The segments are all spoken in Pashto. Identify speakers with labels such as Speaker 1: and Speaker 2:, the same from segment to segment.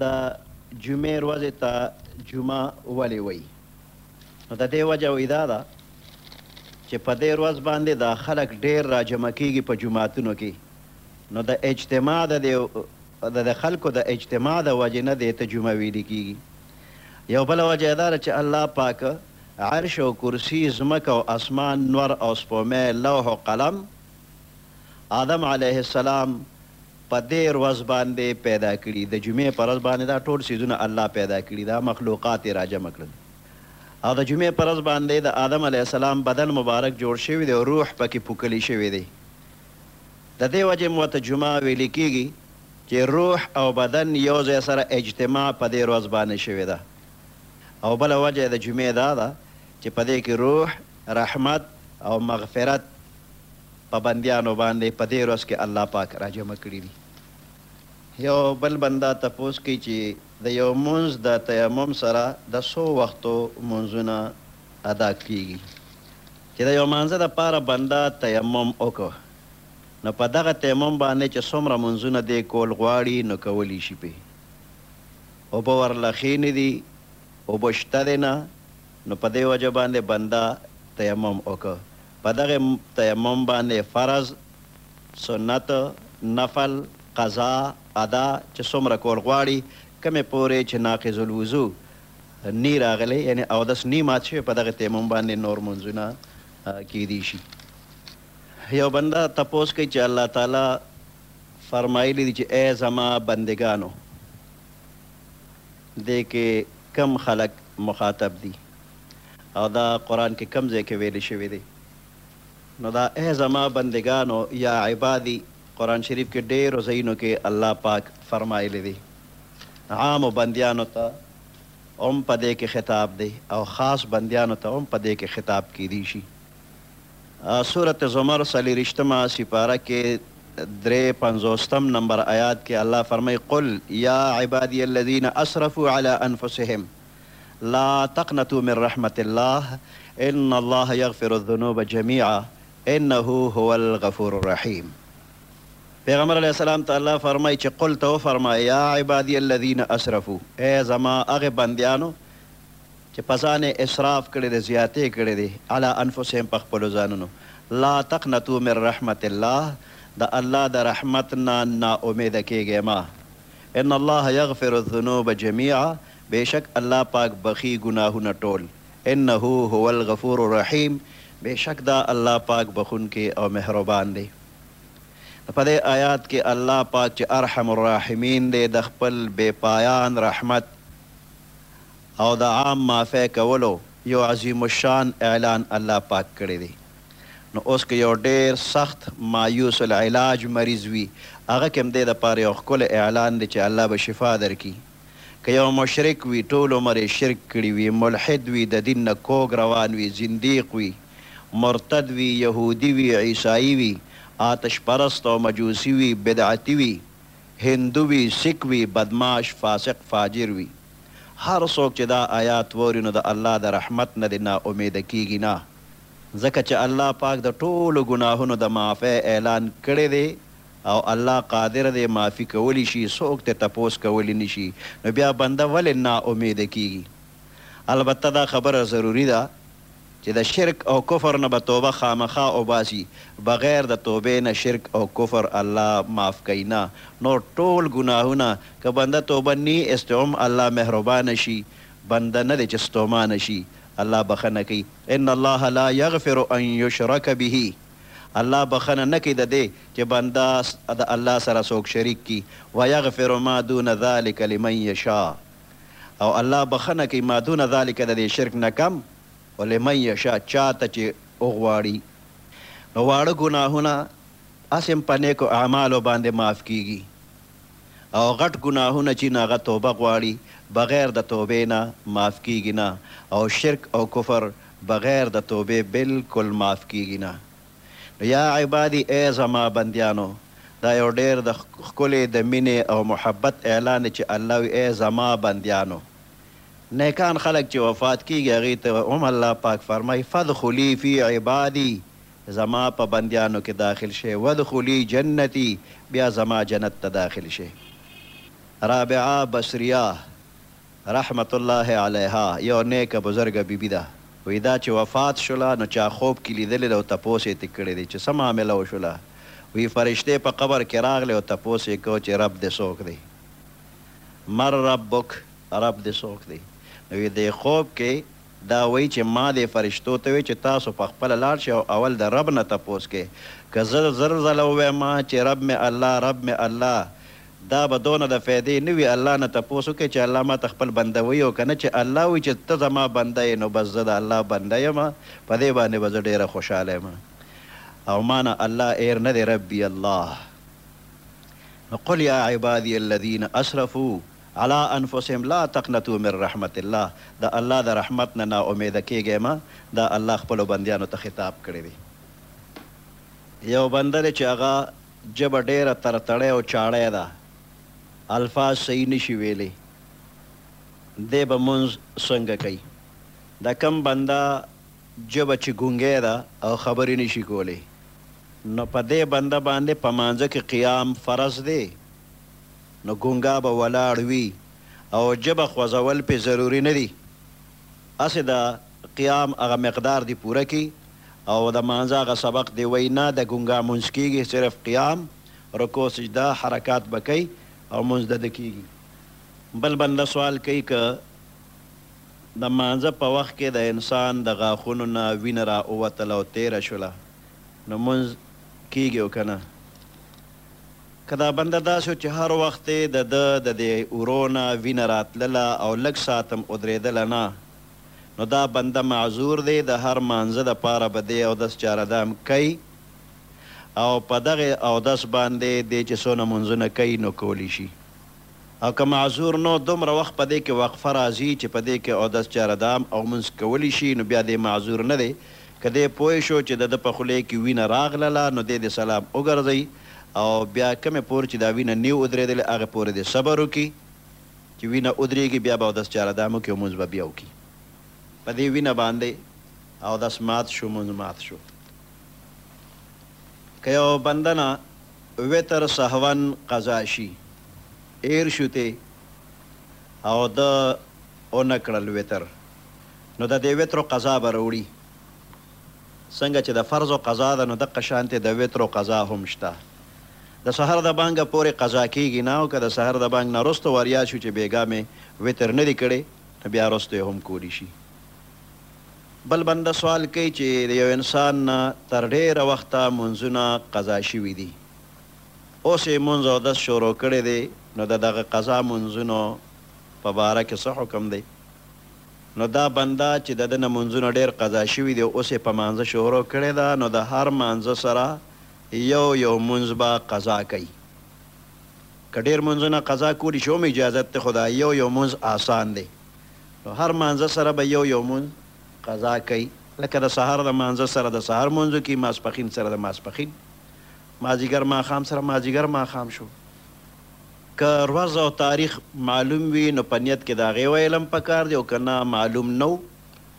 Speaker 1: د جمعې ورځې ته جمعه ولې وایي؟ نو د دې وجه وایي دا ده چې په دې ورځ باندې دا خلک ډېر راجمع کېږي په جوماتونو کې نو د اجتماع د دې د خلکو د اجتماع د وجې نه دې ته جمعه ویلي کېږي. یو بله وجه یې دا ده چې الله پاک عرش او کرسي، ځمکه او اسمان، نور او سپومې، لوح او قلم، آدم علیه السلام، په دې روځ باندې پيدا کړي د جمعې په روځ باندې دا ټول څيزونه الله پيدا کړي دا مخلوقات يې راجمع کړل او د جمعې په روځ باندې د آدم عليه السلام بدن مبارک جوړ شوي دي او روح پکې پوکلي شوي دي د دې وجې هم ورته جمعه ويلي کيږي چې روح او بدن يو ځای سره اجتماع په دې روځ باندې شوي ده او بله وجه يې د جمعې دا ده چې په دې کې روح رحمت او مغفرت په بندیانو باندې په دې ورځ کې الله پاک راجمع کړي دي یو بل بنده تپوس کوي چې د یو مونځ د تیمم سره د څو وختو مونځونه ادا کیږي چې د یو مانځه د پاره بنده تیمم وکړ نو په دغه تیمم باندې چې څومره مونځونه دې کول غواړي نو کولی شي پې اوبه ورله ښې نه دي اوبه شته دې نه نو په دې وجه باندې بنده تيمم وکړ، په دغه تيمم باندې فرض، سنت، نفل، قضا، ادا، چې څومره کول غواړي، کومې پورې چې ناقض الوضوء ني راغلې، يعنې اودس ني مات شوی، په دغه تيمم باندې نور لمونځونه کيدی شي. يو بنده تپوس کوي چې الله تعالی فرمايلي دي چې اې زما بندګانو! دې کې کوم خلک مخاطب دي او دا قرآن کې کوم ځای کې ویل شوي دي نو دا اې زما بندګانو یا عبادي قرآن شریف کې ډېرو ځایونو کې الله پاک فرمایلي دي عامو بندیانو ته هم په دې کې خطاب دی او خاص بندیانو ته هم په دې کې خطاب کیدی شي سورة زمر څلوریشتمه سپاره کې درې پنځوستم نمبر آیات کې الله فرمایي قل یا عبادی الذین اسرفوا علی انفسهم لا تقنطوا من رحمت الله ان الله یغفر الذنوب جميعا انه هو الغفور الرحیم پیغمبر علیه السلام ته الله فرمایي چې قل ته وفرمایه یا عبادی الذین اسرفوا ای زما هغه بندیانو چې په ځان يې اسراف کړی دی، زياتې کړې دي، علی انفسهم په خپلو ځانونو، لا تقنطو من رحمت الله، د الله د رحمت نه نا اميده کېږئ مه، ان الله يغفر الذنوب جميعا، بېشک الله پاک بخښي ګناهونه ټول، انه هو الغفور الرحيم، بېشک دا الله پاک بخښونکی او مهربان دی. نو په دې آيات کې الله پاک چې ارحم الراحمين دی د خپل بې پايان رحمت او د عام معافی کولو یو عظیم الشان اعلان الله پاک کړی دی نو اوس که یو ډیر سخت مایوس العلاج مریض وی هغه کې هم دی لپاره یو ښکلی اعلان دی چې الله به شفا درکړي که یو مشرک وی ټول عمر یې شرک کړي وی ملحد وی ددین نه کوږ روان وی زندیق وی مرتد وی یهودی وی عیسایی وی آتش پرست او مجوسی وی بدعتی وی هندو وی سیک وی بدمعاش فاسق فاجر وی. هر څوک چې دا آیات ووري نو د الله د رحمت نه دې نا امیده کیږي نه ځکه چې الله پاک د ټولو ګناهونو د معافۍ اعلان کړی دی او الله قادر دی معافي کولی شي څوک ترې تپوس کولی نه شي نو بیا بنده ولې نا امیده کیږي البته دا خبره ضروري ده چې د شرک او کفر نه به توبه خامخا اوباسي بغیر د توبې نه شرک او کفر الله معاف کوي نه نور ټول ګناهونه که بنده توبه نی ایست هم الله مهربانه شي بنده نه دی چې ستومانه شي الله بخښنه کوي ان الله لا یغفر ان یشرک به الله بخښنه نه کوي ددې چې بنده د الله سره څوک شریک کړي ویغفر ما دون ذلک لمن یشاء. او الله بخښنه کوي ما دون ذلک ددې شرک نه کم او لمن یشاء چاته چې وغواړي نو واړه ګناهونه هسې هم په نیکو اعمالو باندې معاف کیږي او غټ ګناهونه چی نو هغه توبه غواړي بغیر د توبې نه معاف کیږي نه او شرک او کفر بغیر د توبې بلکل معاف کیږي نه. نو یا عبادی ای زما بندیانو دا یو ډیر د ښکلی د مینې او محبت اعلان دی چې الله وی ای زما بندیانو نیکان خلک چې وفات کیږی هغوی ته هم الله پاک فرمایی فادخلی فی عبادی زما په بندیانو کې داخل شی وادخلی جنتی بیا زما جنت ته داخل شی رابعه بصریه. رحمت الله علیها یو نیکه بزرګه بی بی ده وی دا چی وفات شوله نو چا خوب کی لیدلی ده او تپوس یی تی کړی دی چی څه معامله وشوله وی فرشتی په قبر کی راغلی او تپوس یی کو چی رب دی څوک دی مر ربک رب دی څوک دی نو وی دی خوب کی دا وایی چی ما دی فرشتو ته وی چی تاسو په خپله لاړ شی او اول د رب نه تپوس کی که زه زر ځله ووایم چی رب می الله رب می الله دا به دونه د فایدې نه وي الله نه تپوس وکړئ چې الله ماته خپل بنده وي او که نه چې الله وي چې ته زما بنده یې نو بس زه د الله بنده یم په دې باندې به زه ډېره خوشحاله یم او ما نه الله اېر نه دی ربي الله نو قل یا عبادي الذین اسرفو علی انفسهم لا تقنطو من رحمت الله د الله د رحمت نه نا امیده کېږئ مه دا الله خپلو بندیانو ته خطاب کړی دی یو بنده دی چې هغه ژبه ډېره ترتړې او چاړې ده الفاظ صحیح نه شي ویلې دی به مونځ څنګه کوي د کوم بنده ژبه چې ګونګې ده او خبرې نه شي کولې نو په دې بنده باندې په مانځه کې قیام فرض دی نو ګونګا به ولاړ وي او ژبه خوځول پرې ضروري نه دي. هسې د قیام هغه مقدار دې پوره کړي او د مانځه هغه سبق دې وایي، نه د ګونګا مونځ کېږي، صرف قیام، رکوع، سجده، حرکات به کوي او مونځ د ده کېږي. بل بنده سوال کوي که د مانځه په وخت کې د انسان د غاښونو نه وینه را ووتله او تېره شوله نو مونځ کېږي او که نه؟ که دا بنده داسې و چې هر وخت يې د ده د دې ورو نه وينه راتلله او لږ ساعت هم اودرېدله نه، نو دا بنده معذور دی، د هر مانځه د پاره به دې اودس چاره دام کوي او په دغې اودس باندې دې چې څو نمونځونه کوي نو کولي شي. او که معذور نو دومره وخت په دې کې وقفه راځي چې په دې کې اودس چاره دام او مونځ کولی شي نو بیا دې معذور نه دی که دې پوه شو چې دده په خولې کې وینه راغلله نو دې دې سلام وګرځوي او بیا کومې پورې چې دا وینه نی ودریدلې هغې پورې دې صبر وکړي چې وینه ودریږي بیا به اودس چاره دام وکړي او مونځ به بیا وکړي په دې وینه باندې اودس مات شو مونځ مات شو که یو بنده نه وتر سهواً قضا شي اير شو تي او ده اونه کړل وتر نو د دې وترو قضا به روړي څنګه چې د فرضو قضا ده نو دقه شانتې د وترو قضا هم شته د سهر د بانګه پورې قضا کيږي نه او که د سهر د بانګ نه رستو ورياد شو چې بيګا مې وتر نه دي کړي نو بيا رستو يې هم کولي شي. بل بنده سوال کوي چې د یو انسان نه تر ډېره وخته مونځونه قضا شوي دي، اوس یې مونځ اودس شروع کړی دی، نو د دغه قضا مونځونو په باره کې څه حکم دی؟ نو دا بنده چې د ده نه مونځونه ډېر قضا شوي دي، اوس یې پمانځه شروع کړې ده، نو د هر مانځه سره یو یو مونځ به قضا کوي. که ډېر مونځونه قضا کولي شي هم اجازت دی، خو دا یو یو مونځ آسان دی. نو هر مانځه سره به يو يو مونځ قضا کوي لکه د سهار د مانځه سره د سهار مونځ کوي ماسپښين سره د ماسپښين مازيګر ماښام سره مازيګر ماښام شو که روځ او تاريخ معلوم وي نو په نيت کې د هغې ويل هم پکار دي او که نه معلوم نه وو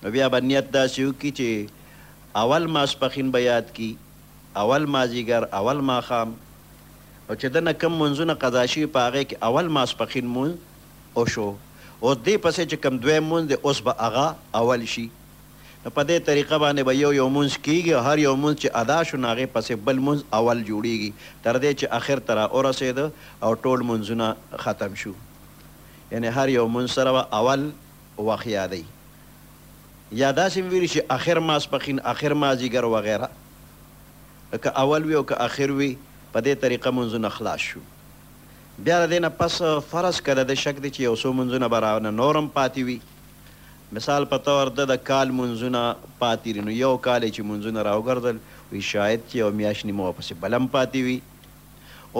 Speaker 1: نو بيا به نيت داسې وکړي چې اول ماسپښين به ياد کړي اول مازيګر اول ماښام نو چې ده نه کوم مونځونه قضا شوي په هغې کې اول ماسپښين مونځ وشو اوس دې پسې چې کوم دویم مونځ دی اوس به هغه اول شي نو په دې طریقه باندې به یو یو مونځ کیږي او هر یو مونځ چې ادا شو نو هغې پسې بل مونځ اول جوړیږي تر دې چې اخر ته را ورسیدو او ټول مونځونه ختم شو یعنې هر یو مونځ سره به اول وخت یادوي یا داسې هم ویل شي اخر ماسپښین اخر مازیګر وغیره که اول وي او که اخر وي په دې طریقه مونځونه خلاص شو بیا د دې نه پس فرض که د ده شک دی چې یو څو مونځونه به را نه نور هم پاتې وي، مثال په طور ده د کال مونځونه پاتې دي نو یو کال یې چې مونځونه را وګرځول وي شاید چې یوه میاشت نیمه ورپسې بله هم پاتې وي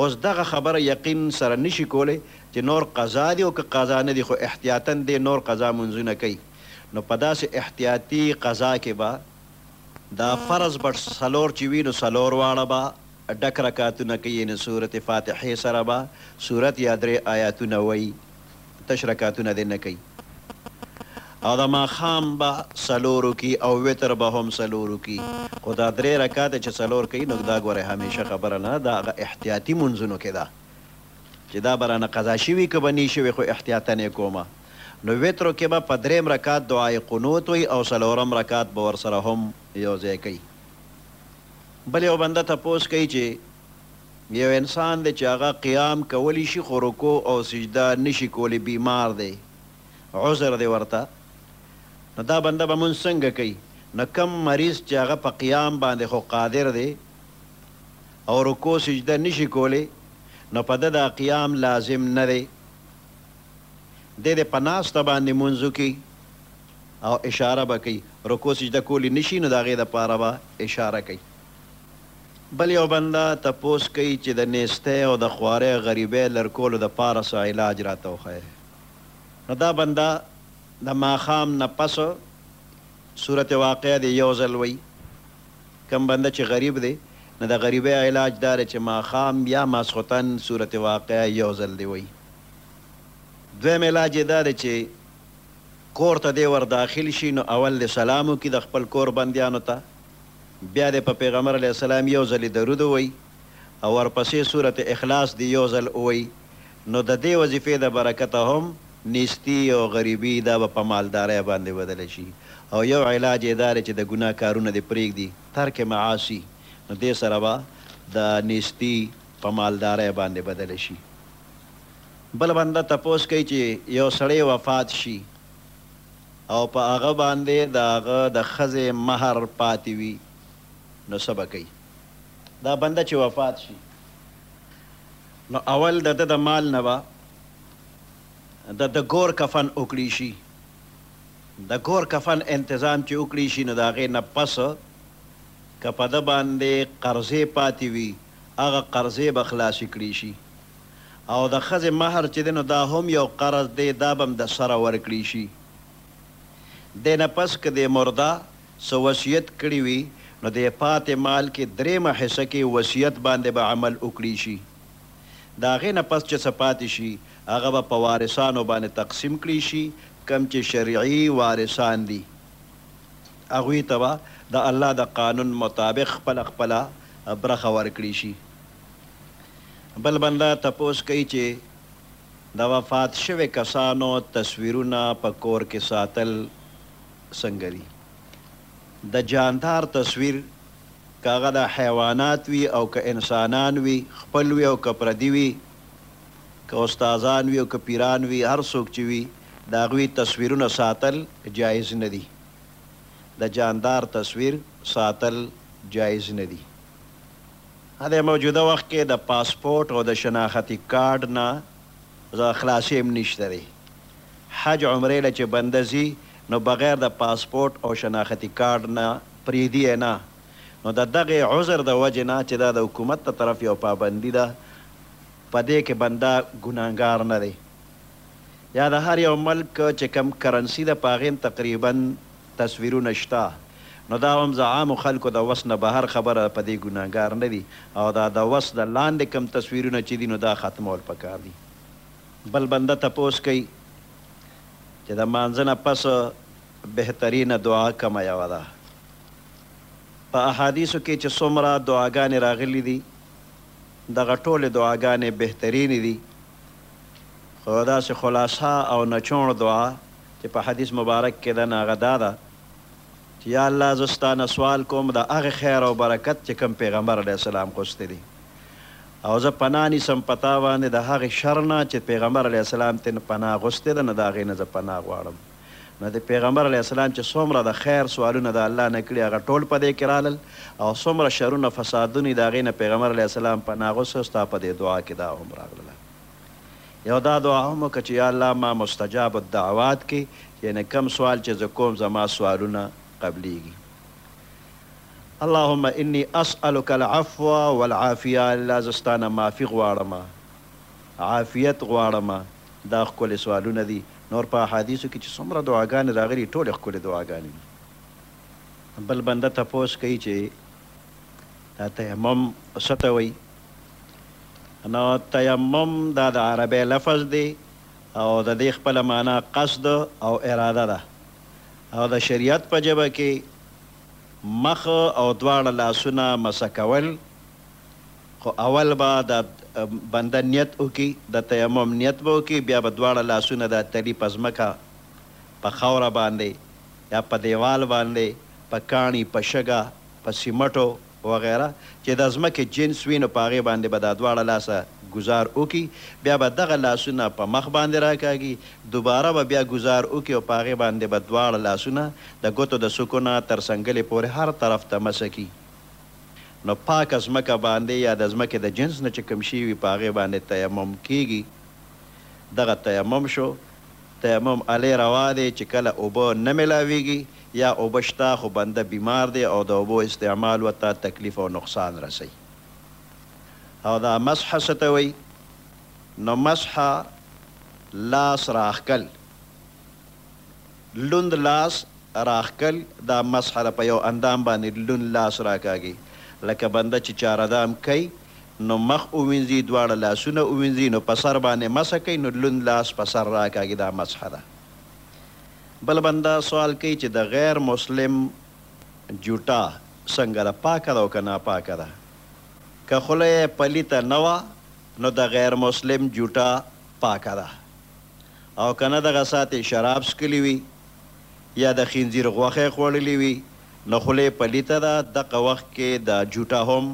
Speaker 1: اوس دغه خبره یقین سره نه شي کولی چې نور قضا دي او که قضا نه دي خو احتیاطاً دی نور قضا مونځونه کوي نو په داسې احتیاطي قضا کې به دا فرض بټ څلور چې وي نو څلور واړه به ډک رکعتونه که یعنی سورت فاتحه سره به سورت یا درې آیاتونه وایی تش رکعتونه دی نه کوي او د ماښام به څلور وکړي او وتر به هم څلور وکړي خو دا درې رکعته چې څلور کوي نو دا ګوره همیشه خبره نه ده دا هغه احتیاطي مونځونو کې ده چې دا به رانه قضا شوي که به نی شوي خو احتیاطاً یې کوم نو وترو کې به په دریم رکعت دعای قنوت وایی او څلورم رکعت به ورسره هم یو ځای کوي بل یو بنده تپوس کوي چي یو انسان دی چي هغه قیام کولی شي خو رکوع او سجده نشي کولی بیمار دی عذر دی ورته نو دا بنده به مونځ څنګه کوي نو کوم مریض چي هغه په قیام باندي خو قادر دی او رکوع سجده نشي کولی نو په ده دا قیام لازم نه دی دی دي په ناسته باندي مونځ وکړي. او اشاره به کوي رکوع سجده کولی نشي نو د هغې لپاره به اشاره کوي بل یو بنده تپوس کوي چې د نیستۍ او د خوارۍ او غریبۍ لرکولو لپاره څه علاج راته وښایه نو دا بنده د ماښام نه پس سورت واقعه دې یو ځل وایي کوم بنده چې غریب دی نو د غریبۍ علاج دا دی چې ماښام یا ماسخوتن سورت واقعه یو ځل دې وایي دویم علاج یې دا دی چې کور ته دې ور داخل شي نو اول دې سلام وکړي د خپل کور بندیانو ته بیا دې په پیغمبر علیه السلام یو ځلې درود ووایي او ورپسې سورت اخلاص دې یو ځل ووایي نو د دې وظیفې د برکته هم نیستي او غریبي دا به په مالدارۍ باندې بدله شي او یو علاج یې دا دی چې د ګناه کارونه دې پرېږدي ترک معاصي نو دې سره به دا نیستي په مالدارۍ باندې بدله شي. بل بنده تپوس کوي چې یو سړی وفات شي او په هغه باندې د هغه د ښځې مهر پاتې وي نو څه به کوي؟ دا بنده چې وفات شي نو اول د ده د مال نه به د د ګور کفن وکړي شي د ګور کفن انتظام چې وکړي شي نو د هغې نه پس که په ده باندې قرضې پاتې وي هغه قرضې به خلاصې کړي شي او د ښځې مهر چې دی نو دا هم یو قرض دی دا به هم د سره ورکړی شي دی نه پس که دی مرده څه وصیت کړی وی نو دی پاتی مال کې دریمه حصه کې وصیت باندی به عمل وکړی شي د هغې نه پس چې څه پاتی شي هغه به په وارثانو باندی تقسیم کړی شي کوم چې شرعی وارثان دی هغوی ته به د الله د قانون مطابق خپله خپله برخه ورکړی شي. بل بنده تپوس کوي چې د وفات شوې کسانو تصویرونه په کور کې ساتل څنګه دي؟ د جاندار تصویر که هغه د حیوانات وي او که انسانان وي، خپل وي او که پردي وي، که استادان وي او که پیران وي، هر څوک چې وي د هغوی تصویرونه ساتل جایز نه دي. د جاندار تصویر ساتل جایز نه دي. دی موجوده وخت کې د پاسپورټ او د شناختي کارډ نه زه خلاصیم نشته دی حج عمرې له چې بنده ځي نو بغیر د پاسپورټ او شناختي کارډ نه پریږدي یې نه نو د دغې عذر د وجې نه چې دا د حکومت د طرف یو پابندي ده په دې کې بنده ګناهګار نه دی یا د هر یو ملک چې کوم کرنسي ده په هغې هم تقریبا تصویرونه شته نو دا هم ځه عامو خلکو د وس نه بهر خبره په دې ګناهګار نه دي او دا د وس د لاندې کوم تصویرونه چې دي نو دا ختمول پکار دي بل بنده تپوس کوي چې د مانځه نه پس بهترینه دعا کومه یوه ده په احادیثو کې چې څومره دعاګانې راغلي دي دغه ټولې دعاګانې بهترینې دي خو داسې خلاصه او نچوڼ دعا چې په حدیث مبارک کې ده نو هغه دا ده چې یا الله زه ستا نه سوال کوم د هغه خیر او برکت چې کوم پیغمبر علیه السلام غوستي دي او زه پناه نیسم په تا باندې د هغه شر نه چې پیغمبر علیه السلام ترې پناه غوستي ده نو د هغې نه زه پناه غواړم. نو د پيغمبر عليه السلام چې څومره د خير سوالونه د الله نه کړي هغه ټول په دې کې رالل او څومره شرونه فسادونه د هغې نه پيغمبر عليه السلام پناه غوسته ستا په دې دعا کې دا هم راغلله يو دا دعا هم وکړه چې يا الله ما مستجاب الدعوات کې يعنې کوم سوال چې زه کوم زما سوالونه قبليږي اللهم اني اسألك العفو والعافيه الله زه ستانه معافي غواړم عافيت غواړم دا ښکلې سوالونه دي نور په احادیثو کې چې څومره دعاګانې راغلي ټولې ښکلې دعاګانې دي بل بنده تپوس کوي چې دا تیمم څه ته وایي نو تیمم دا د عربی لفظ دی او د دې خپل معنا قصد او اراده ده او د شریعت په جبه کې مخ او دواړه لاسونه مسکول خو اول به دا بنده نیت وکړي، د تیمم نیت به وکړي، بیا به دواړه لاسونه د تلي په ځمکه، په خاوره باندې یا په دیوال باندې، په کاڼي، په شګه، په سیمټو وغیره چې د ځمکې جنس وي نو په هغې باندې به دا دواړه لاسه ګوزار وکړي، بیا به دغه لاسونه په مخ باندې راکاږي، دوباره به بیا ګوزار وکړي او په هغې باندې به دواړه لاسونه د ګوتو د څوکو نه تر څنګلې پورې هر طرف ته مسح کړي. نو پاکه ځمکه باندې یا د ځمکې د جنس نه چې کوم شي وي په هغې باندې تیمم کیږي دغه تیمم شو تیمم الې روا دی چې کله اوبه نه ملاویږي یا اوبه شته خو بنده بیمار دی او د اوبو استعمال ورته تکلیف او نقصان رسوي او دا مسح څه ته وایي نو مسح لاس راښکل. لوند لاس راښکل، دا مسح ده په یو اندام باندې لوند لاس راکاږي لکه بنده چې چاردام کوي نو مخ اووینځي دواړه لاسونه اووینځي نو په سر باندې مسح کوي نو لوند لاس په سر راکاږي دا مسح ده بل بنده سوال کوي چې د غیر مسلم جوټه څنګه ده پاکه ده او که ناپاکه ده که خوله یې پلیته نه وه نو د غیر مسلم جوټه پاکه ده او که نه دغه ساعت یې شراب څښلي وي یا د خنځیر غوښه یې خوړلي وي نو خوله یې پلیته ده دقه وخت کې دا جوټه هم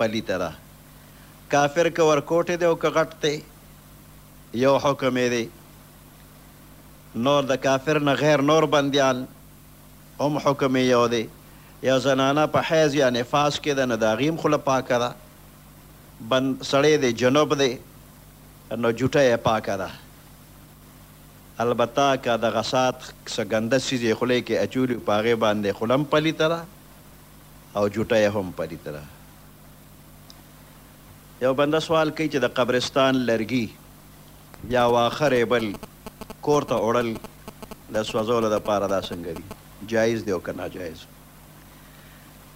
Speaker 1: پلیته ده کافر که ورکوټی دی او که غټ دی یو حکم یې دی نور د کافر نه غیر نور بندیان هم حکم یې یو دی یا زنانه په حیض یا نفاس کې ده نو د هغې هم خوله پاکه ده بند سړی دی جنوب دی نو جوټه یې پاکه ده البته که د غسات څه ګنده څیز یې خولې کې اچولي په هغې باندې خوله هم پلیته ده او جوټه یې هم پلیته ده یو بنده سوال کوي چې د قبرستان لرګي یا واخه ریبل کور ته وړل د سوځولو لپاره دا څنګه دي جایز دی او که ناجایز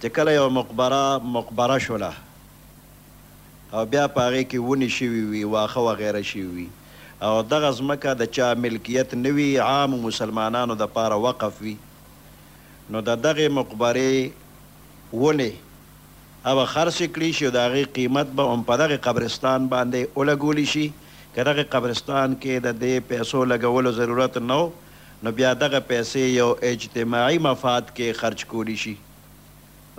Speaker 1: چې کله یو مقبره مقبره شوله او بیا په هغې کې ونې شوي وي، واښه وغیره شوي وي او دغه ځمکه د چا ملکیت نه وي، عامو مسلمانانو لپاره وقف وي، نو د دغې مقبرې ونې او به خرڅې کړې شي او د هغې قیمت به هم په دغه قبرستان باندې ولګول شي، که دغه قبرستان کې د دې پیسو لګولو ضرورت نه و، نو بیا دغه پیسې یو اجتماعي مفاد کې خرچ کول شي.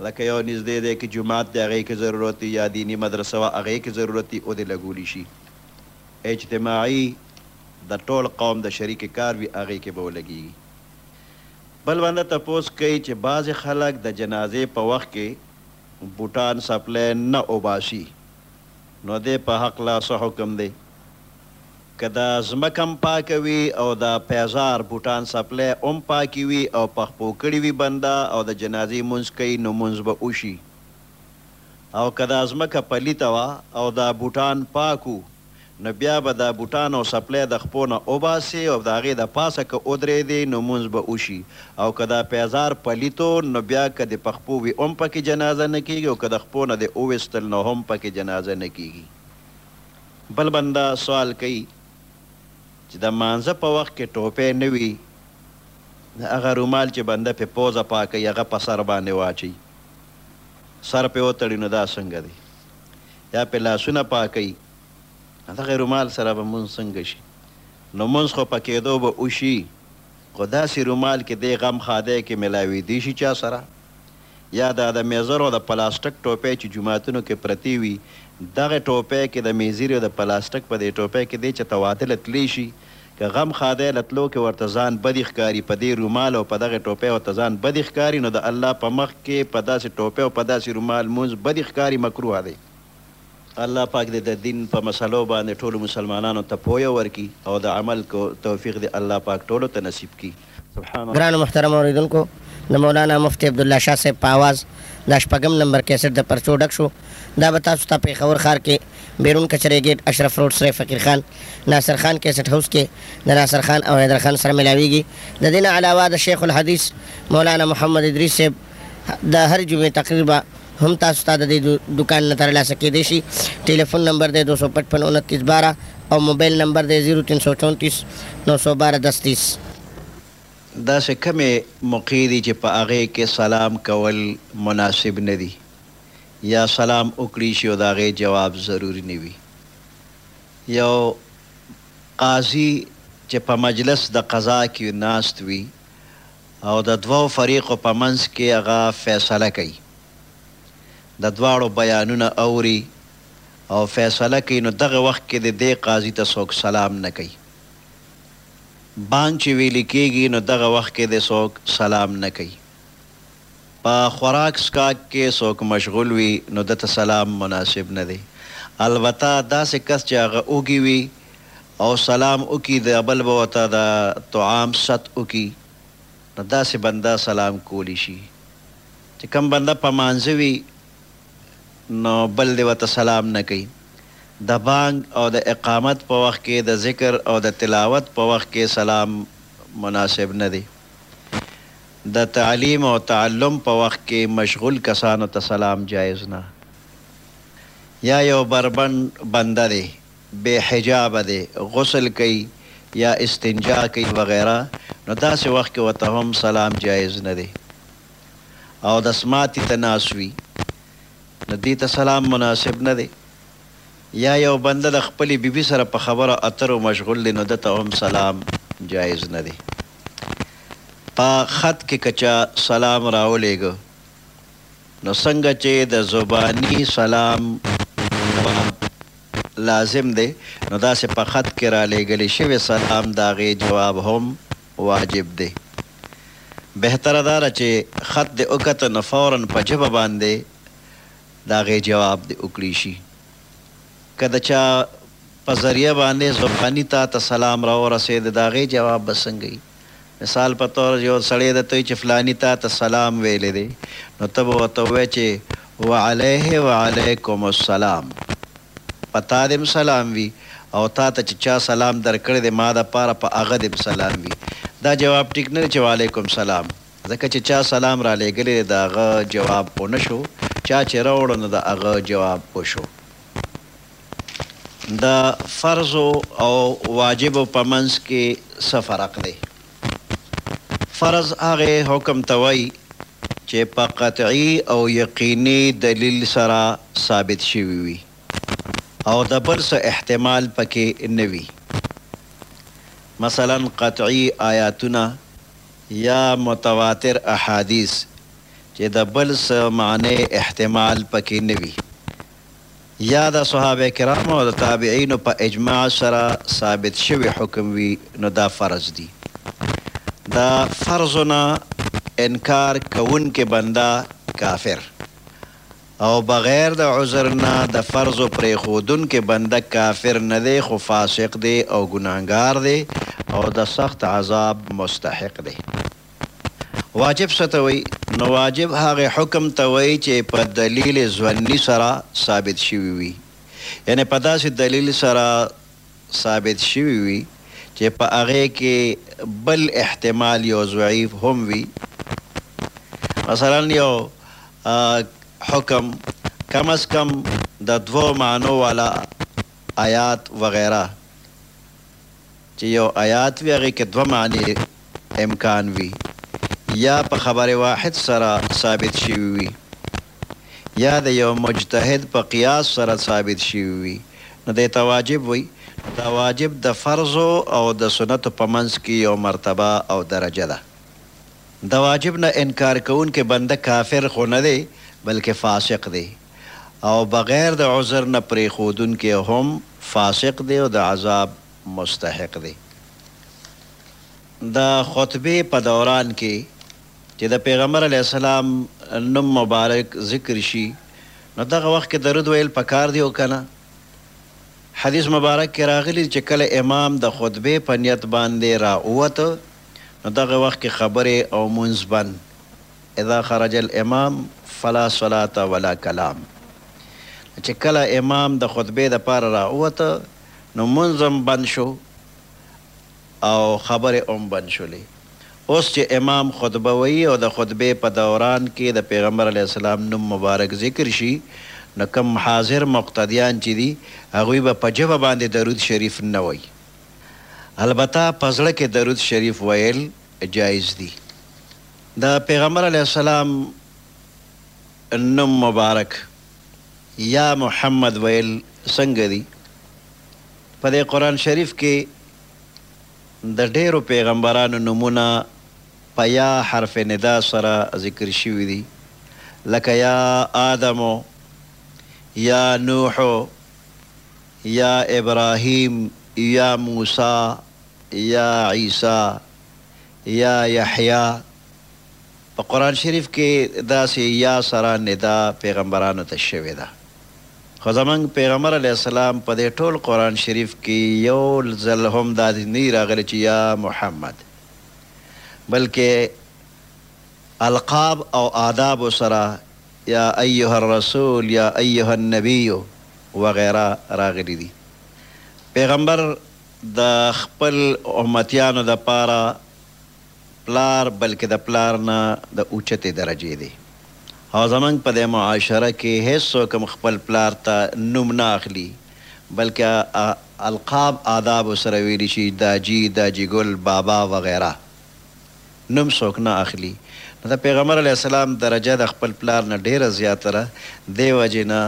Speaker 1: لکه یو نږدې دی که جومات دی هغې کې ضرورت دی یا دیني مدرسه وه هغې کې ضرورت دی اودې لګولي شي اجتماعي د ټول قوم د شریک کار وي هغې کې به ولګیږي بل بنده تپوس کوي چې بعضې خلک د جنازې په وخت کې بوټان سپلې نه اوباسي نو دې په هکله څه حکم دی؟ که دا ځمکه هم پاکه وي او دا پېزار، بوټان، څپلۍ هم پاکې وي او پخپو کړي وي بنده او د جنازې مونځ کوي نو مونځ به وشي او که دا ځمکه پلیته وه او دا بوټان پاک وو نو بیا به دا بوټان او څپلۍ د خپو نه وباسې او د هغې د پاسه که ودرېدې نو مونځ به وشي او که دا پیزار پلیت و نو بیا که دې په خپو وي هم پکې جنازه نه کېږي او که د خپو نه دې وویستل نو هم پکې جنازه نه کېږي. بل بنده سوال کوي چې د مانځه په وخت کې ټوپی نه وي نو هغه رومال چې بنده پرې پوزه پاکوي هغه په سر باندې واچوي سر پرې وتړي نو دا څنګه دی؟ یا پرې لاسونه پاکوي؟ دغه رومال سره به مونځ څنګه شي نو مونځ خو په کیدو به اوشي خو داسي رومال کې دې غم ښادی کې ملاویدی شي چا سره یا دا د میزرو د پلاسټک ټوپی چې جوماتونو کې پرتې وي دغه ټوپی کې د میزري د پلاسټک په دې ټوپی کې دې چې ته واده له تلې شي که غم ښادی له تلو کې ورته ځان بدي ښکاري په دې رومال او په دغه ټوپی ورته ځان بدي ښکاري نو د الله په مخ کې په داسي ټوپی او په داسي رومال مونځ بدي ښکاري مکروه دی. الله پاک دې د دين په مسئلو باندې ټولو مسلمانانو ته پوهه ورکړي او د عمل توفيق دې الله پاک ټولو ته نصيب کړي
Speaker 2: سبحان الله. ګرانو محترمو اورېدونکو د مولانا مفتي عبدالله شاه صاحب په اواز دا شپږم نمبر کیسټ د پرچو ډک شو دا به تاسو ته پېښور ښار کې بیرون کچرې ګېټ اشرف روډ سره فقیر خان ناصر خان کیسټ هاوس کې د ناصر خان او حیدر خان سره ملاویږي د دې نه علاوه د شیخ الحدیث مولانا محمد ادریس صاحب د هر جمعې تقریر به هم تاسو ته د دې دکان نه ترلاسه کېدای شي ټیلیفون نمبر دی دوه سوه پچپن انتیس باره او موبایل نمبر دی زیرو تین سوه چونتیس نو سوه باره دس تیس.
Speaker 1: داسې کومې موقعې دي چې په هغې کې سلام کول مناسب نه دي یا سلام وکړی شي او د هغې جواب ضروري نه وي. یو قاضي چې په مجلس د قضا کې ناست وي او د دوو فریقو په منځ کې هغه فیصله کوي د دواړو بیانونه اوري او فیصله کوي نو دغه وخت کې دې دې قاضي ته څوک سلام نه کوي بانګ چې ویلي کیږي نو دغه وخت کې دې څوک سلام نه کوي په خوراک څښاک کې څوک مشغول وي نو ده ته سلام مناسب نه دی البته داسې کس چې هغه وږي وي او سلام وکړي دا بل به ورته د طعام ست وکړي نو داسې بنده سلام کولی شي چې کوم بنده په مانځه وي نو بل دې ورته سلام نه کوي د بانګ او د اقامت په وخت کې د ذکر او د تلاوت په وخت کې سلام مناسب نه دی. د تعلیم او تعلم په وخت کې مشغول کسانو ته سلام جایز نه یا یو بربنډ بنده دی بې حجابه دی غسل کوي یا استنجا کوي وغیره نو داسې وخت کې ورته هم سلام جایز نه دی او دسماتي ته ناست وي نو دې ته سلام مناسب نه دی یا یو بنده د خپلې بي بي سره په خبرو اترو مشغول دی نو ده ته هم سلام جایز نه دی. په خط کې که چا سلام راولېږه نو څنګه چې د زباني سلام جواب لازم دی نو داسې په خط کې رالېږل شوی سلام د هغې جواب هم واجب دی. بهتره دا ده چې خط دې وکته نو فوراً په ژبه باندې د هغې جواب دې وکړی شي که د چا په ذریعه باندې زبانی تا ته سلام را ورسیده د هغې جواب به څنګه وي مثال په طور یو سړی درته وي چې فلانی تا ته سلام ویلی دی نو ته به ورته ووایې چې وعلیه وعلیکم السلام په تا دې هم سلام وي او تا ته چې چا سلام درکړی دی ما د پاره په هغه دې هم سلام وي دا جواب ټیک نه دی چې وعلیکم سلام ځکه چې چا سلام رالېږلی دی د هغه جواب ونه شو، چا چې راوړ نو د هغه جواب وشو. د فرضو او واجبو په منځ کې څه فرق دی؟ فرض هغه حکم ته وايي چې په قطعي او يقيني دليل سره ثابت شوي وي او د بل څه احتمال پکې نه وي، مثلاً قطعي آياتونه، يا متواتر احاديث چې د بل څه معنی احتمال په کې نه وي يا د صحابه کرامو او د تابعينو په اجماع سره ثابت شوی حکم وي نو دا فرض دي د فرضو نه انکار کوونکی بنده کافر او بغیر د عذر نه د فرضو پرېښودونکی بنده کافر نه دی خو فاسق دی او ګنهګار دی او د سخت عذاب مستحق دی. واجب څه ته وایي؟ نو واجب هغه حکم ته وایي چې په دلیل ظني سره ثابت شوي وي یعنې په داسې دلیل سره ثابت شوي وي چې په هغې کې بل احتمال يو ضعيف هم وي مثلا يو حکم کم از کم د دوو معنو والا آيات وغيره چې يو آيات وي هغې کې دوه معنې امکان وي يا په خبر واحد سره ثابت شوي وي. یا د یو مجتهد په قیاس سره ثابت شوي وي نو دې ته واجب وایي، نو دا واجب د فرضو او د سنتو په منځ کې یو مرتبه او درجه ده، د واجب نه انکار کوونکی بنده کافر خو نه دی بلکې فاسق دی او بغیر د عذر نه پرېښودونکی هم فاسق دی او د عذاب مستحق دی د خطبې په دوران کې. چې د پيغمبر عليه السلام نوم مبارک ذکر شي نو دغه وخت کې درود ويل پکار دي او که نه؟ حديث مبارک کې راغلي دي چې کله امام د خطبې په نيت باندې را ووت نو دغه وخت کې خبرې او مونځ بند، اذا خرج الامام فلا صلاة ولا کلام، نو چې کله امام د خطبې لپاره را ووت نو مونځ هم بند شو او خبرې هم بند شولې اوس چې امام خطبه ويي او د خطبې په دوران کې د پيغمبر عليه السلام نوم مبارک ذکر شي نو کوم حاضر مقتديان چې دي هغوی به په ژبه باندې درود شريف نه وايي البته په زړه کې درود شريف ويل جائز دي د پيغمبر عليه السلام نوم مبارک يا محمد ويل څنګه دي؟ په دې قرآن شریف کې د ډېرو پیغمبرانو نومونه په یا حرف ندا سره ذکر شوي دي لکه یا آدم، یا نوح، یا ابراهیم، یا موسی، یا عیسی، یا یحیی. په قرآن شریف کې داسې یا سره ندا پیغمبرانو ته شوې ده. خو زمونږ پيغمبر عليه السلام په دې ټول قرآن شريف کې يو ځل هم دا حديث نه دي راغلي چې يا محمد بلکې القاب او آدابو سره يا ايها الرسول يا ايها النبي وغيره راغلي دي پيغمبر د خپل امتيانو دپاره پلار بلکه د پلار نه د اوچتې درجې دې او زمونږ په دې معاشره کې هېڅ څوک هم خپل پلار ته نوم نه اخلي بلکه القاب آدابو سره ویلي شي داجي داجي ګل بابا وغیره نوم څوک نه اخلي نو د پیغمبر علیه السلام درجه د خپل پلار نه ډېره زیاته ده دې وجې نه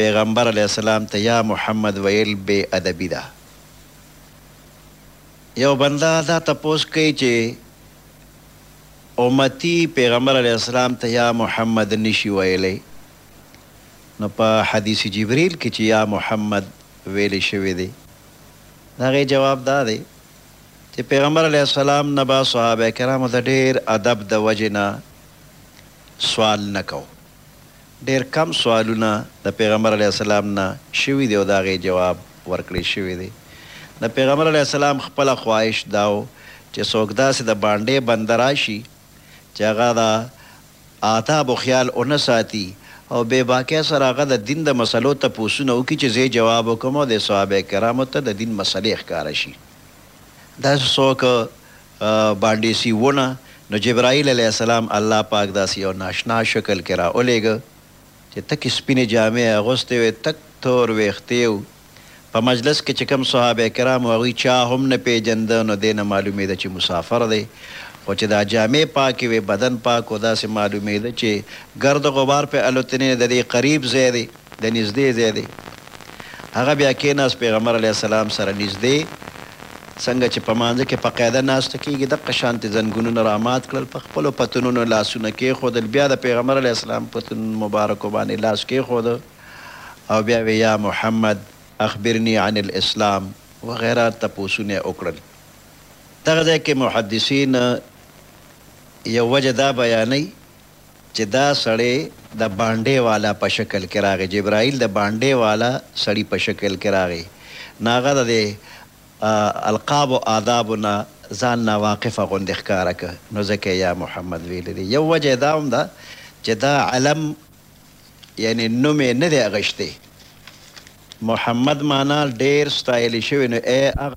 Speaker 1: پیغمبر علیه السلام ته یا محمد ویل بې ادبي ده. یو بنده دا تپوس کوي چي امتي پیغمبر علیه السلام ته یا محمد نه شي ویلی نو په حدیث جبریل کي چي یا محمد ویل شوی دی د هغې جواب دا دی چي پیغمبر علیه السلام نه به صحابه کرامو د ډیر ادب د وجې نه سوال نه کوو. ډېر کم سوالونه د پېغمبر علیه السلام نه شوي دي او د هغې جواب ورکړې شوې دي. د پېغمبر علیه السلام خپله خواهش دا و چې څوک داسې د بانډې بنده راشي چې هغه د آدابو خیال ونه ساتي او بې باکۍ سره هغه د دین د مسلو تپوسونه وکړي چې زۀ جواب وکړم او د صحابه کرامو ته د دین مسلې ښکاره شي. داسې څوک باندې سی وونه نو جبرائیل علیه السلام الله پاک داسې یو ناشنا شکل کې را اولېږه چې تکې سپینې جامې یې اغوستې وې تک تور وېښته یې وو په مجلس کې چې کوم صحابه کرام وو هغوی چا هم نه پېژنده نو دې نه معلومېده چې مسافر دی خو چې دا جامې پاکې وې بدن پاک و داسې معلومېده چې ګرد غبار پرې الوتنې ددې قریب ځای دی. د نږدې ځای دی. هغه بیا کېناست، پېغمبر علیه السلام سره نږدې، څنګه چې په مانځه کې په قاعده ناسته کېږي، دقه شانتې ځنګونونه را مات کړل، په خپلو پتونونو لاسونه کېښودل، بیا د پېغمبر علیه السلام پتون مبارکو باندې لاس کېښود او بیا وې، یا محمد اخبرني عن الاسلام وغیره تپوسونه یې وکړل. دغه ځای کې محدثین یو وجه دا بیانوي، چې دا سړی د بانډې والا په شکل کې راغی، جبرائیل د بانډې والا سړي په شکل کې راغی، نو هغه د دې القاب او آدابو نه ځان ناواقفه غوندې ښکاره کړ، نو ځکه یې یا محمد ویلي دي، یو وجه یې دا هم ده چې دا علم یعنې نوم یې نه دی اغشتی، محمد معنا ډېر ستایل شوی، نو ای هغه.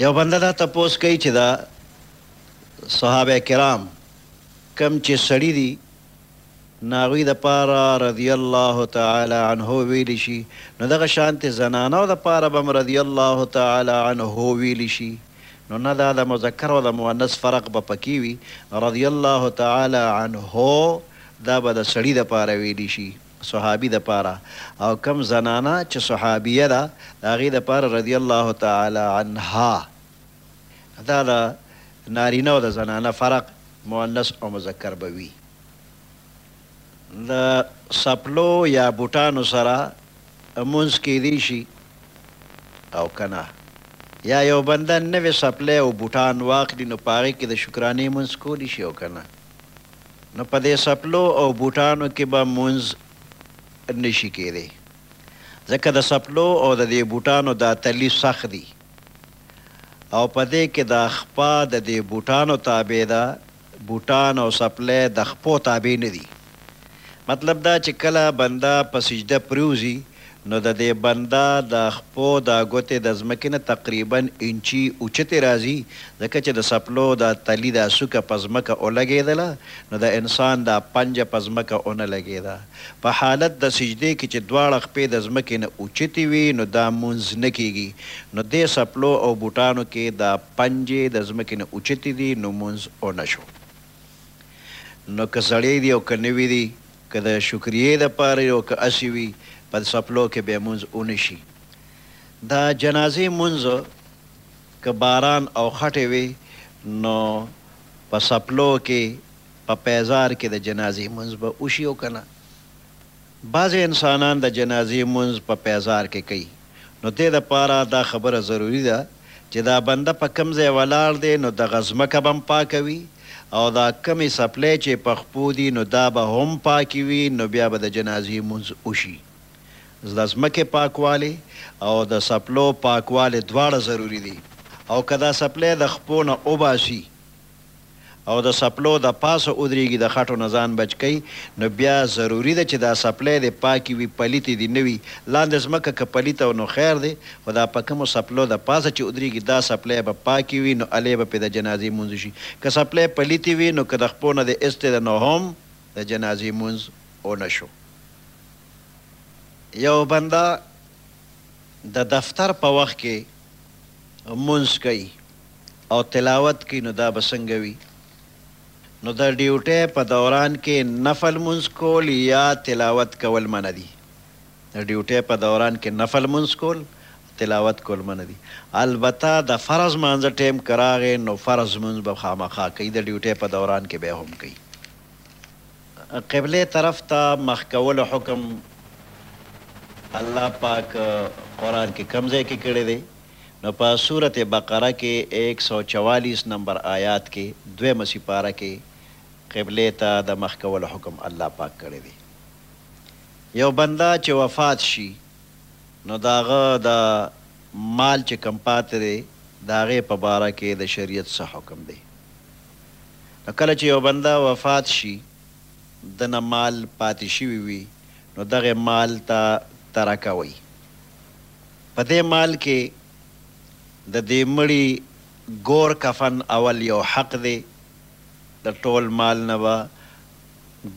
Speaker 1: یو بنده دا تپوس کوي چې دا صحابه کرام کم چې سړي دي ناغوی د پاره رضی الله تعالی عنه ویل شي نو دغه شانت زنانو د پاره بم رضی الله تعالی عنه ویل شي نو نه دا د مذکر او د مؤنث فرق به پکې وي رضی الله تعالی عنه دا به د سړي د پاره ویل شي صحابي د پاره او کوم زنانه چې صحابيه ده د هغې د پاره رضي الله تعالی عنها دا د نارينه او د زنانه فرق مؤنث او مذکر به وي د سپلو يا بوټانو سره مونځ کېدی شي او که نه یا یو بنده نوې سپلی او بوټان واخلي نو په هغې کې د شکرانې مونځ کولی شي او که نه نو په دې څپلو او بوټانو کې به مونځ نه شي کېدی، ځکه د څپلو او د دې بوټانو دا تلي سخت دي او په دې کې دا خپه د دې بوټانو تابع ده، بوټان او څپلۍ د خپو تابع نه دي، مطلب دا چې کله بنده په سجده پرېوځي، نو د دې بنده د خپو دا ګوتې د ځمکې نه تقریباً انچي اوچتې راځي، ځکه چې د څپلو د تلي دا څوکه په ځمکه اولګېدله، نو د انسان دا پنجه په ځمکه اونه لګېده. په حالت د سجدې کې چې دواړه خپې د ځمکې نه اوچتې وي، نو دا مونځ نه کېږي، نو دې څپلو او بوټانو کې دا پنجې د ځمکې نه اوچتې دي، نو مونځ اونه شو. نو که زړې دي او که نوي دي. که د شکریی د پاره یو که اسی وی په څپلو که بیا مونځ اونشی دا جنازی مونځ که باران او خټی وی نو په څپلو کی په پیزار کی د جنازی مونځ به اوشی او کنه بعضی انسانان د جنازی مونځ په پیزار کی کوی نو دی د پاره دا خبره ضروری ده چې دا بنده په کوم ځای ولاړ دی نو دغه ځمکه به هم پاکه وي او دا کومې څپلۍ چې په خپو دي نو دا به هم پاکې وي نو بیا به د جنازې لمونځ وشي. د ځمکې پاکوالی او د څپلو پاکوالی دواړه ضروري دي او که دا څپلۍ د خپو نه وباسي او د څپلو د پاسه اودرېږي د خټو نه ځان بچ کوي نو بيا ضروري ده چې دا څپلۍ دې پاکې وي پليتې دې نه وي لاندې ځمکه که پليته وه نو خير دی خو دا په کومو څپلو د پاسه چې اودرېږي دا څپلۍ به پاکې وي نو الې به پرې د جنازې لمونځ وشي که څپلۍ پليتې وي نو که د خپو نه دې ايستې ده نو هم د جنازې لمونځ ونه شو يو بنده د دفتر په وخت کې لمونځ کوي. او تلاوت کوي نو دا به څنګه وي نو د ډيوټي په دوران کې نفل لمونځ کول يا تلاوت کول منع دي د ډيوټي په دوران کې نفل لمونځ کول تلاوت کول منع دي البته د فرض لمانځه ټيم که راغی نو فرض لمونځ به خامخا کوي د ډيوټي په دوران کې به هم کوي قبلې طرف ته مخ کولو حکم الله پاک قرآن کې کوم ځای کې کړی دی؟ نو په سورة بقره کې ایک سو چوالیس نمبر آیات کې دویمه سپاره کې قبلې ته د مخ کولو حکم الله پاک کړی دی. یو بنده چې وفات شي نو د هغه د مال چې کوم پاتې دی د هغې په باره کې د شریعت څه حکم دی؟ نو کله چې یو بنده وفات شي ده نه مال پاتې شوي وي نو دغې مال ته ترکه وایي. په دې مال کې د دې مړي ګور کفن اول یو حق دی، د ټول مال نه به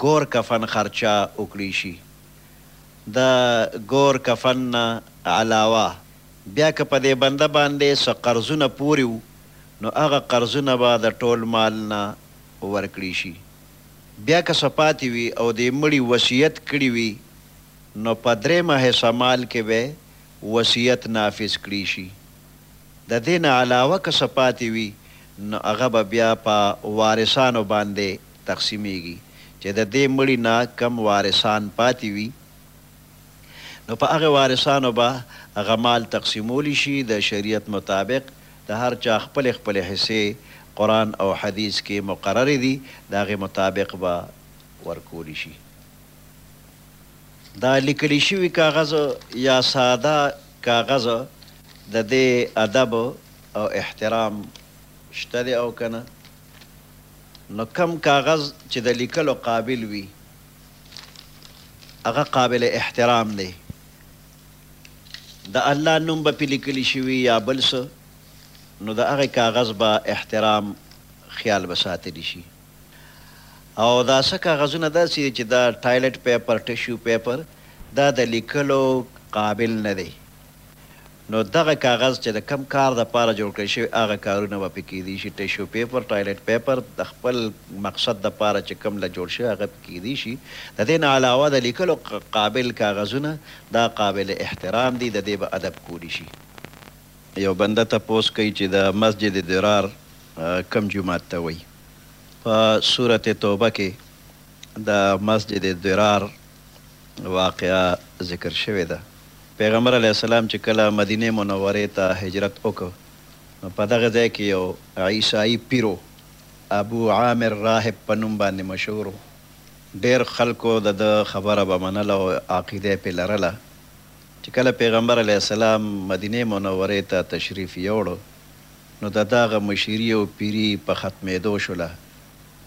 Speaker 1: ګور کفن خرچه وکړی شي، د ګور کفن نه علاوه بیا که په دې بنده باندې څه قرضونه پورې وو نو هغه قرضونه به د ټول مال نه ورکړی شي، بیا که څه پاتې وي او دې مړي وصیت کړي وي، نو په درې مه حصه مال کې به وصیت نافذ کړي شي د دې نه علاوه که څه پاتې وي نو هغه به بیا په وارثانو باندې تقسیمیږي چې د دې مړي نه کوم وارثان پاتې وي نو په هغه وارثانو به هغه مال تقسیمول شي د شریعت مطابق د هر چا خپلې خپلې حصې قرآن او حدیث کې مقررې دي د هغې مطابق به ورکول شي. دا لیکل شوي کاغذ یا ساده کاغذ د دې ادب او احترام شته دی او که نه؟ نو کوم کاغذ چې د لیکلو قابل وي هغه قابل احترام دی. د الله نوم به پرې لیکل شوي یا بل څه نو د هغه کاغذ به احترام خیال به ساتل شي. او دا څه کاغذونه داسې دي چې دا ټایلټ پیپر، ټشو پیپر دا د لیکلو قابل نه دی، نو دغه کاغذ چې د کوم کار لپاره جوړ کړل شوی هغه کارونه به پرې کیدی شي، ټشو پیپر، ټایلټ پیپر د خپل مقصد لپاره چې کوم له جوړ شوی هغه پرې کیدی شي، د دې نه علاوه د لیکلو قابل کاغذونه دا قابل احترام دي، د دې به ادب کولی شي. یو بنده تپوس کوي چې د مسجد ضرار کوم جومات ته وایي؟ په سورة توبه کې د مسجد ضرار واقعه ذکر شوې ده. پيغمبر عليه السلام چې کله مدينې منورې ته هجرت وکړ نو په دغه ځای کې يو عيسايي پير و، ابو عامر راهب په نوم باندې مشهور و، ډېر خلکو د ده خبره به منله او عقيده يې پرې لرله. چې کله پيغمبر عليه السلام مدينې منورې ته تشريف يوړ، نو د ده هغه مشیری او پیری په ختمیدو شوله،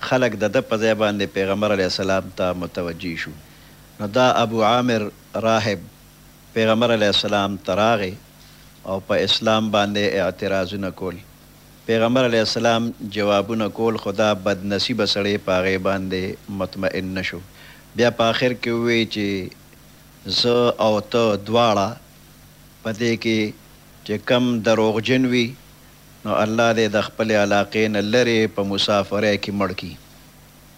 Speaker 1: خلک د ده په ځای باندې پیغمبر علیه السلام ته متوجه شو، نو دا ابو عامر راهب پیغمبر علیه السلام ته راغی او په اسلام باندې اعتراضونه کول، پیغمبر علیه السلام جوابونه کول خو دا بد نصیبه سړی په هغې باندې مطمئن نه شو، بیا په اخر کې ووې چې زه او ته دواړه په دې کې چې کوم دروغجن وي نو الله دی د خپلې علاقې نه لرې په مسافرۍ کې مړ کړي.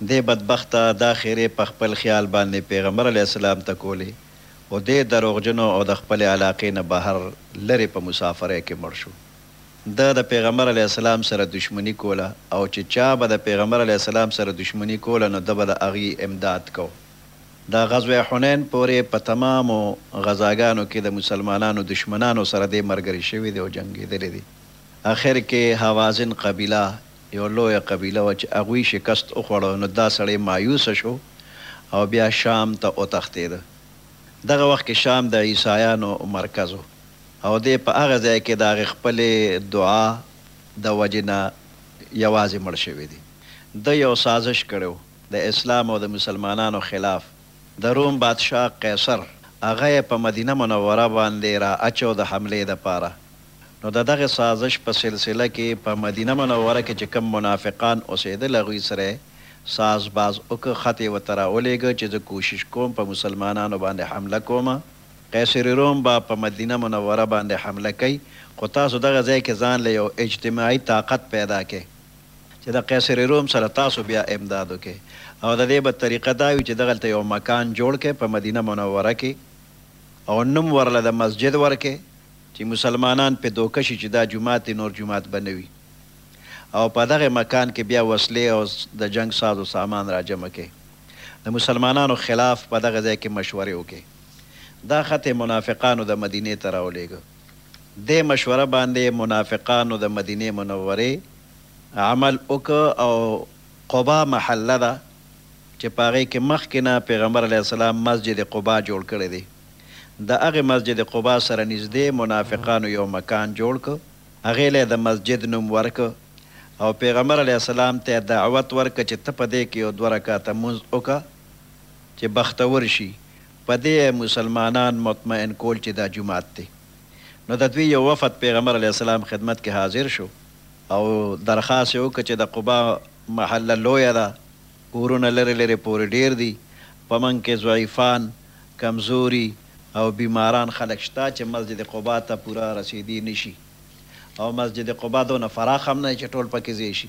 Speaker 1: دې بدبخته دا ښېرې په خپل خیال باندې پیغمبر علیه السلام ته کولې خو دې دروغجنو او د خپلې علاقې نه بهر لرې په مسافرۍ کې مړ شو. ده د پیغمبر علیه السلام سره دښمني کوله او چې چا به د پیغمبر علیه السلام سره دښمني کوله نو ده به د هغوی امداد کاوه. د غزوه حنین پورې په تمامو غزاګانو کې د مسلمانانو دښمنانو سره دی مرګري شوی دی او جنګیدلی دی. اخر کې هوازن قبیله یو لویه قبیله وه چې هغوی شکست وخوړ نو دا سړی مایوسه شو او بیا شام ته وتښتیده. دغه وخت کې شام د عیسایانو مرکز و او دی په هغه ځای کې د هغې خپلې دعا د وجې نه یوازې مړ شوی دی. ده یو سازش کړی و. د اسلام او د مسلمانانو خلاف د روم بادشاه قیصر هغه یې په مدینه منوره باندې را اچو د حملې لپاره نو د دغه سازش په سلسله کې په مدینه منوره کې چې کوم منافقان اوسیدل هغوی سره یې ساز باز وکړ خط یې ورته را ولیږه چې زه کوشش کوم په مسلمانانو باندې حمله کوم قیصر روم به په مدینه منوره باندې حمله کوي خو تاسو دغه ځای کې ځان له یو اجتماعي طاقت پیدا کړئ. چې د قیصر روم سره تاسو بیا امداد وکړي او د دې به طریقه دا وي چې دغلته یو مکان جوړ کړي په مدینه منوره کې او نوم ورله د مسجد ورکړي چې مسلمانان پرې دوکه شي چې دا جومات دی نور جومات به نه وي او په دغه مکان کې بیا وسلې او د جنګ ساز و سامان را جمع کړي د مسلمانانو خلاف په دغه ځای کې مشورې وکړي دا خط یې منافقانو د مدینې ته راولېږه. دې مشوره باندې منافقانو د مدینې منورې عمل وکړ او قباء محله ده چې په هغې کې مخکې نه پیغمبر علیه السلام مسجد قباء جوړ کړی دی د هغې مسجد قباء سره نږدې منافقانو یو مکان جوړ کړ هغې له یې د مسجد نوم ورکړ او پیغمبر علیه السلام ته یې دعوت ورکړ چې ته په دې کې یو دوه رکعته لمونځ وکړه چې بختور شي په دې ئې مسلمانان مطمئن کول چي دا جومات دي. نو د دوی یو وفد پیغمبر علیه السلام خدمت کي حاضر شو او درخواست ئې وکړ چي د قباء محله لویه ده، کورونه لري لري پوري ډېر دي، په موږ کي ضعیفان، کمزوري او بیماران خلک شته چي مسجد قباء ته پوره رسېدی نه شي او مسجد قباء دونه فراخ هم نه دی چي ټول پکي ځای شي.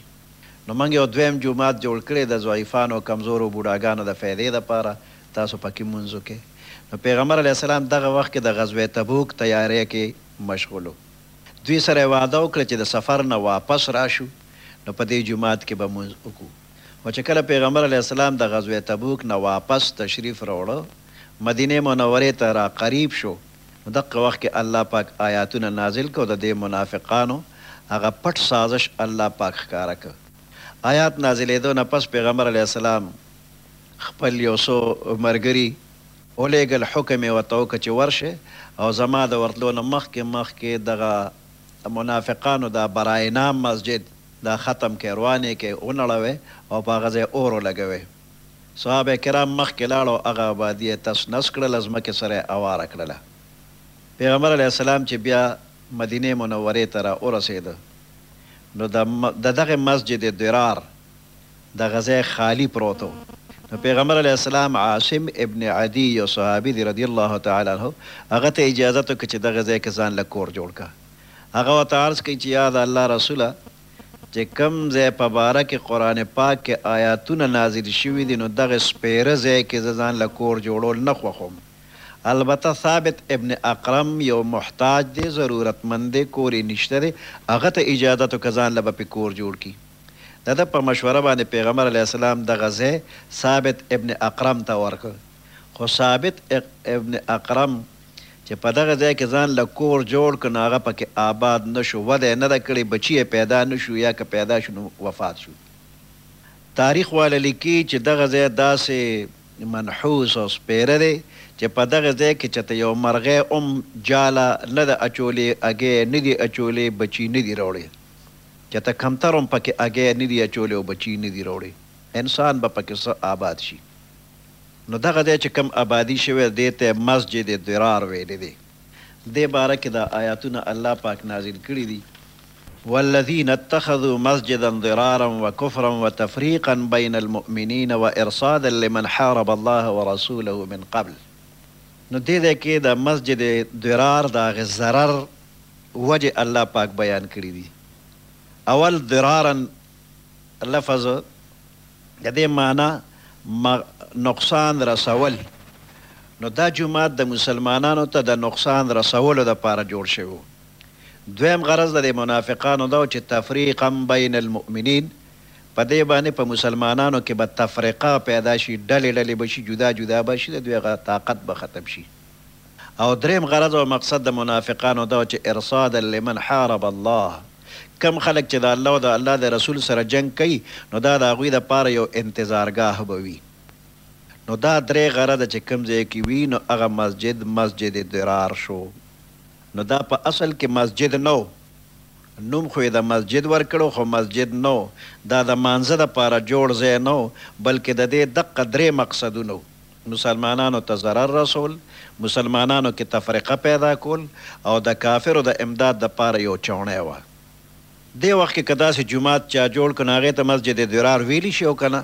Speaker 1: نو موږ یو دویم جومات جوړ کړی د ضعیفانو او کمزورو بوډاګانو د فایدې لپاره تاسو پکې مونځ وکړئ. نو پيغمبر عليه السلام دغه وخت کې د غزوه تبوک تيارۍ کې مشغول و. دوی سره يې وعده وکړه چې د سفر نه واپس راشو نو په دې جومات کې به مونځ وکړو. خو چې کله پيغمبر عليه السلام د غزوه تبوک نه واپس تشريف راوړ، مدينې منورې ته را قريب شو، نو دقه وخت کې الله پاک آياتونه نازل کړ او د دې منافقانو هغه پټ سازش الله پاک ښکاره کړ. آيات نازلېدو نه پس پيغمبر عليه السلام خپل یو څو مرګري ولېږل حکم یې ورته وکړ چې ورشئ او زما د ورتلو نه مخکې مخکې دغه د منافقانو دا برای نام مسجد دا ختم کړئ روان یې کړئ ونړوئ او په هغه ځای اور ولګوئ صحابه کرام مخکې لاړ او هغه ابادي یې تس نس کړله ځمکې سره یې اواره کړله پیغمبر علیه السلام چې بیا مدینې منورې ته را ورسېد نو د دغه مسجد ضرار دغه ځای خالي پروت وو نو پيغمبر عليه السلام عاصم ابن عدي يو صحابي دي رضي الله تعالی عنه هغه ته اجازت وکړ چي دغه ځای کي ځان له کور جوړ کړه هغه ورته عرض کوي چي يا د الله رسوله چي کوم ځای په باره کي قرآن پاک کي آياتونه نازل شوي دي نو دغه سپيره ځای کي زه ځان له کور جوړول نه خوښوم البته ثابت ابن اقرم يو محتاج دي ضرورت مند دي کور يې نشته دي هغه ته اجازت وکړه ځان له به پي کور جوړ کړي. دده په مشوره باندې پيغمبر عليه السلام دغه ځای ثابت ابن اقرم ته ورکړ خو ثابت ابن اقرم چې په دغه ځای کې ځان له کور جوړ کړ نو هغه پکې آباد نه شو وده يې نه ده کړې بچي يې پيدا نه شو يا که پيدا شو نو وفات شو تاريخ واله ليکي چې دغه ځای داسې منحوس او سپيره دی چې په دغه ځای کې چته يو مرغۍ هم جاله نه ده اچولې هګۍ يې نه دي اچولې بچي نه دي راوړي. که ته کمتر هم پکې اګی نه دي اچولي او بچي نه دي راوړي انسان به پکې څه اباد شي نو دغه ځای چې کوم ابادي شوی ده دې ته مسجد ضرار ویلي دي دې باره کې دا آیاتونه الله پاک نازل کړي دي. والذین اتخذوا مسجدا ضرارا وکفرا وتفریقا بین المؤمنین وارصادا لمن حارب الله ورسوله من قبل نو دې ځای کې د مسجد ضرار د هغه ضرر وجې الله پاک بيان کړي دي اول ضرارا لفظ ددې معنی نقصان رسول نو دا جومات د مسلمانانو ته د نقصان رسولو لپاره جوړ شوی وو دويم غرض ددې منافقانو دا وو چې تفريقا بين المؤمنين په دې باندې په مسلمانانو کې به تفرقه پيدا شي ډلې ډلې به شي جدا جدا به شي د دوی هغه طاقت به ختم شي. او دریم غرض او مقصد د منافقانو دا و چې ارصادا لمن حارب الله کوم خلک چې د الله او د الله د رسول سره جنګ کوي نو دا د هغوی د پاره یو انتظارګاه به وي نو دا درې غرضه چې کوم ځای کې وي نو هغه مسجد مسجد ضرار شو نو دا په اصل کې مسجد نه و نوم خو یې د مسجد ورکړو خو مسجد نه و دا د مانځه د پاره جوړ ځای نه و بلکې د دې دقه درې مقصدونه وو. مسلمانانو ته ضرر رسول، مسلمانانو کې تفرقه پیدا کول او د کافرو د امداد د پاره یو چوڼی وه. دې وخت کې که داسې جومات چا جوړ کړ نو هغې ته مسجد ضرار ویلی شي او که نه؟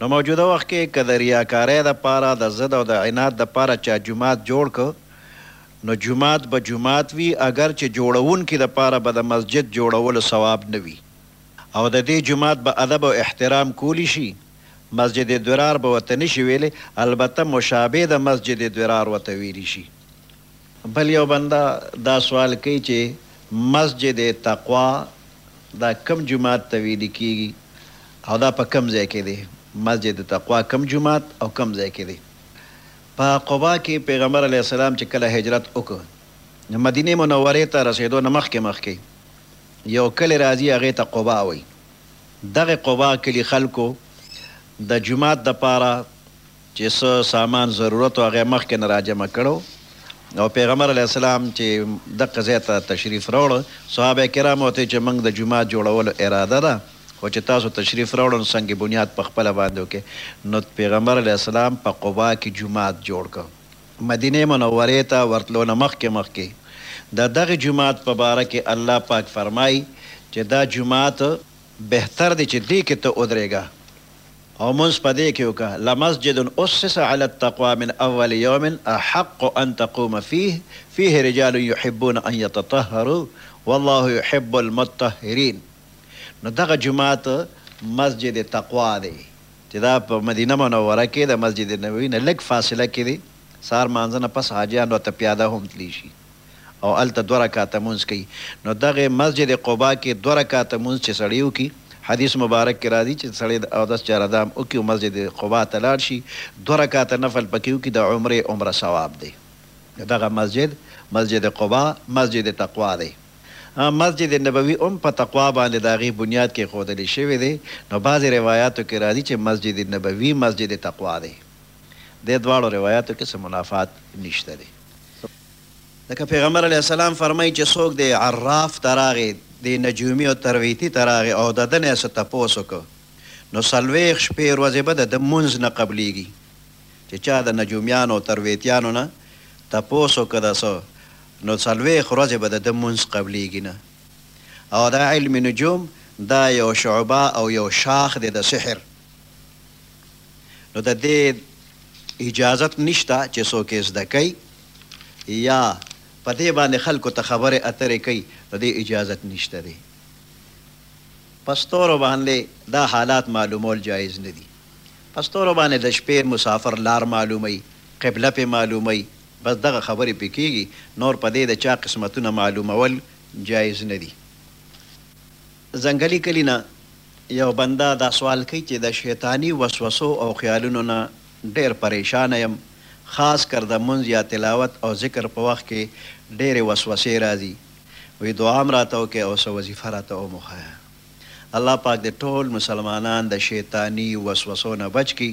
Speaker 1: نو موجوده وخت کې که د ریاکارۍ د پاره، د ضد او د عناد د پاره چا جومات جوړ کړ نو جومات به جومات وي اګر چې جوړونکي د پاره به د مسجد جوړولو ثواب نه وي او د دې جومات به ادب او احترام کولی شي. مسجد ضرار به ورته نشي ویلی البته مشابه د مسجد ضرار ورته ویلی شي. بل یو بنده دا سوال کوي چې مسجد تقوا دا کوم جومات ته ویلی کیږي او دا په کوم ځای کې دی؟ مسجد تقوا کوم جومات او کوم ځای کې دی؟ په قبا کې پیغمبر علیه السلام چې کله هجرت وکړ نو مدینې منورې ته رسیدو نه مخکې مخکې یو کلی راځي هغې ته قبا وایي دغه قبا کلي خلکو د جومات دپاره چې څه سامان ضرورت و هغه مخکې نه راجمع کړ او پيغمبر عليه السلام چې دقه ځای ته تشريف راوړ صحابه کرامو ورته وويل چې موږ د جومات جوړولو اراده ده خو چې تاسو تشريف راوړ نو سنګ بنياد په خپله باندې وکړئ نو پيغمبر عليه السلام په قبا کې جومات جوړ کړ. مدینې منورې ته ورتلو نه مخکې مخکې د دغه جومات په باره کې الله پاک فرمائی چې دا جومات بهتر دی چې دې کې ته ودرېږه او مونځ په دې کې وکړه، لمسجد اسس علی التقوی من اول یوم احق ان تقوم فیه فیه رجال یحبون ان یتطهروا والله یحب المطهرین نو دغه جومات مسجد تقوی دی. چې دا په مدینه منوره کې د مسجد نبوي نه لږ فاصله کې دی، سهار لمانځه نه پس حاجیان ورته پیاده هم تلی شي او هلته دوه رکعته لمونځ کوي، نو دغه مسجد قباء کې دوه رکعته لمونځ چې سړی وکړي، حدیث مبارک کې راځي چې سړی د اودس جرادام وکړي او مسجد قباء ته لاړ شي، دوه رکعته نفل پکې وکړي، د عمرې عمره ثواب دی، نو دغه مسجد، مسجد قباء، مسجد تقوی دی. مسجد نبوي هم په تقوا باندې د هغې بنیاد کېښودل شوی دی، نو بعضې روایاتو کې راځي چې مسجد نبوي مسجد تقوا دی، دې دواړو روایاتو کې څه منافات نشته دی، ځکه پیغمبر علیه السلام فرمایي چې څوک دې عراف ته راغی، دې نجومي او ترویتي ته راغی او دده نه یې څه تپوس وکړ، نو څلوېښت شپې ورځې به دده لمونځ نه قبلېږي، چې چا د نجومیانو او ترویتیانو نه تپوس وکړ د څه. نو څلوېښت ورځې به د ده مونځ قبلېږي نه او دا علم نجوم دا یو شعبه او یو شاخ دی د سحر نو د دې اجازت نشته چې څوک یې زده کوي یا په دې باندې خلکو ته خبرې اترې کوي د دې اجازت نشته دی په ستورو باندې دا حالات معلومول جایز نه دي په ستورو باندې د شپې مسافر لار معلوموي قبله پې معلوموي بس دغه خبرې پې کېږي نور په دې د چا قسمتونه معلومول جايز نه دي. ځنګلي کلي نه يو بنده دا سوال کوي چې د شيطاني وسوسو او خيالونو نه ډېر پرېشانه يم خاص کر د مونځ يا تلاوت او ذکر په وخت کې ډېرې وسوسې راځي وي دعا هم راته وکړئ او څه وظيفه راته هم وښايه الله پاک دې ټول مسلمانان د شيطاني وسوسو نه بچ کړي.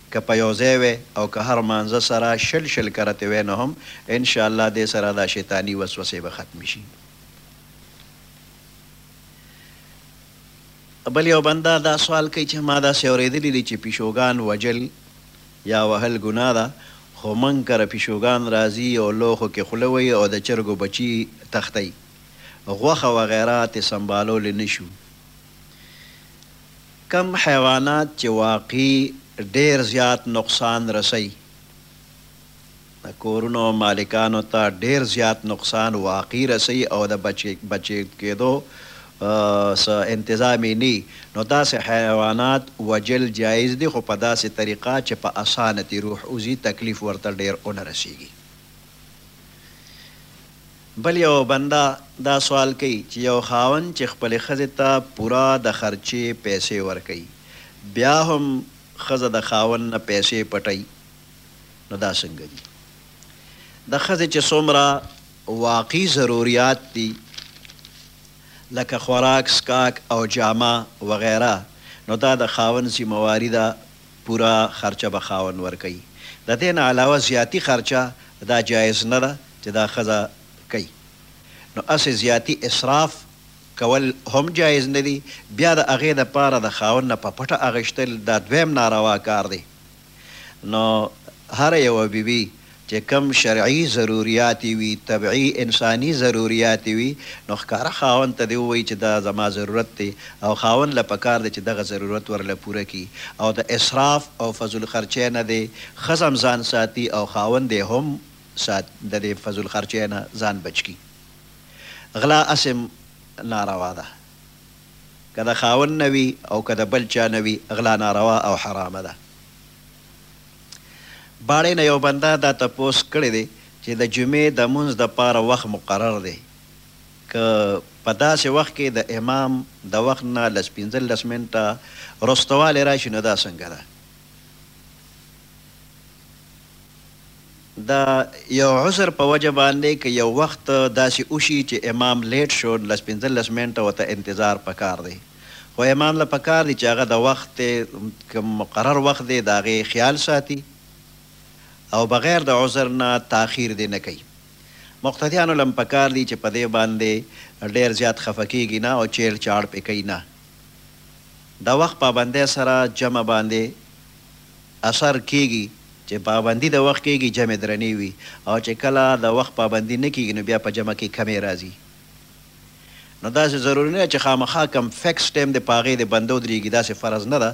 Speaker 1: که په یو ځای وی او که هر مانځه سره شل شل کرتې وی نو هم ان شاء الله دې سره دا شیطانی وسوسې به ختمې شي بل یو بنده دا سوال کوي چې ما داسې اوریدلي دي چې پیشوګان وژل یا وهل ګناه ده خو موږ کره پیشوګان راځي او لوښو کې خوله وهي او د چرګو بچي تښتوي غوښه وغیره ترې سمبالولی نه شو کوم حیوانات چې واقعي ډېر زیات نقصان رسوي، د کورونو مالکانو ته ډېر زیات نقصان واقعي رسوي او د بچي کېدو څه انتظام یې نه وي، نو داسې حیوانات وژل جایز دي، خو په داسې طریقه چې په اسانه ترې روح وځي، تکلیف ورته ډېر ونه رسېږي. بل یوه بنده دا سوال کوي چې یو خاوند چې خپلې ښځې ته پوره د خرچې پیسې ورکوي بیا هم ښځه د خاوند نه پیسې پټوي نو دا څنګه دي؟ د ښځې چې څومره واقعي ضروریات دي لکه خوراک، څکاک او جامه وغیره نو دا د خاوند ذمه واري ده پوره خرچه به خاوند ورکوي د دې نه علاوه زیاتي خرچه دا جایز نه ده چې دا ښځه کوي نو هسې زیاتي اسراف کول هم جایز نه دي، بیا د هغې د پاره د خاوند نه په پټه اخیشتل دا دویم ناروا کار دی، نو هره یوه بي بي چې کوم شرعي ضروریات یې وي، طبعي انساني ضروریات یې وي نو ښکاره خاوند ته دې ووایي چې دا زما ضرورت دی او خاوند له پکار دی چې دغه ضرورت ورله پوره کړي او د اسراف او فضول خرچۍ نه دې ښځه هم ځان ساتي او خاوند یې هم سات د دې فضول خرچې نه ځان بچ کړي غلا هسې ناروا ده که د خاوند نه وي او که د بل چا نه وي غلا ناروا او حرامه ده باړې نه یو بنده دا تپوس کړی دی چې د جمعې د لمونځ د پاره وخت مقرر دی که په داسې وخت کې د امام د وخت نه لس پنځلس منټه وروستوالی راشي نو دا څنګه ده؟ د یو عذر په وجه باندې که یو وخت داسې وشي چې امام لیټ شو نو لس پنځلس منټه ورته انتظار پکار دی خو امام له پکار دي چې هغه د وخت کوم مقرر وخت دی د هغې خیال ساتي او بغیر د عذر نه تاخیر دې نه کوي مقتدیانو له هم پکار دي چې په دې باندې ډیر زیات خفه کیږي نه او چیړ چاړ پې کوي نه د وخت پابندۍ سره جمع باندې اثر کېږي چې پابندي د وخت کېږي جمعې درنې وي او چې کله د وخت پابندي نه کېږي نو بیا په جمع کې کمې راځي نو داسې ضروري نه ده چې خامخا کوم فکس ټایم دی په هغې دې بنده ودرېږي داسې فرض نه ده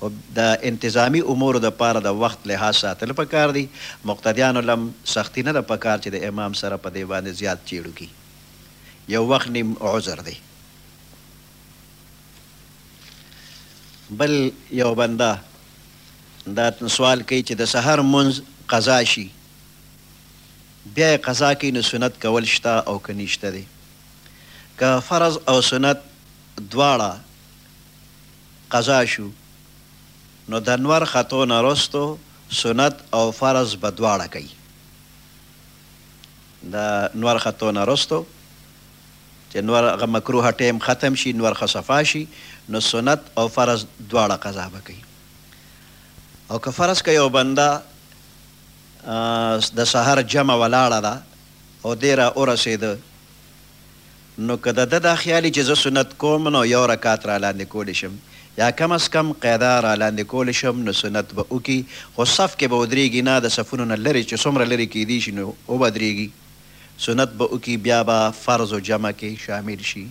Speaker 1: خو د انتظامي امورو لپاره د وخت لحاظ ساتل په کار دي مقتدیانو لم سختي نه ده په کار چې د امام سره په دې باندې زیات چېړو کړي یو وخت نیم عذر دی. بل یو بنده دا سوال کوي چې د سحر مونځ قضا شي بیا یې قضا کوي نو سنت کول شته او که نشته دی که فرض او سنت دواړه قضا شو نو د نور خطو نه رستو سنت او فرض به دواړه کوي د نور خطو نه رستو چې نور هغه مکروه ټیم ختم شي نور خه صفا شي نو سنت او فرض دواړه قضا به کوي او که فرض که یو بنده د سحر جمع ولاړه ده او دی را ورسېده نو که د ده دا خیالي چې زه سنت کوم نو یو رکعت را لاندې کولی شم یا کم از کم قاعده را لاندې کولی شم نو سنت به وکړي خو صف کې به ودرېږي نه د صفونو نه لرې چې څومره لرې کېدی شي نو وبه درېږي سنت به وکړي بيا به فرض او جمع کښې شامل شي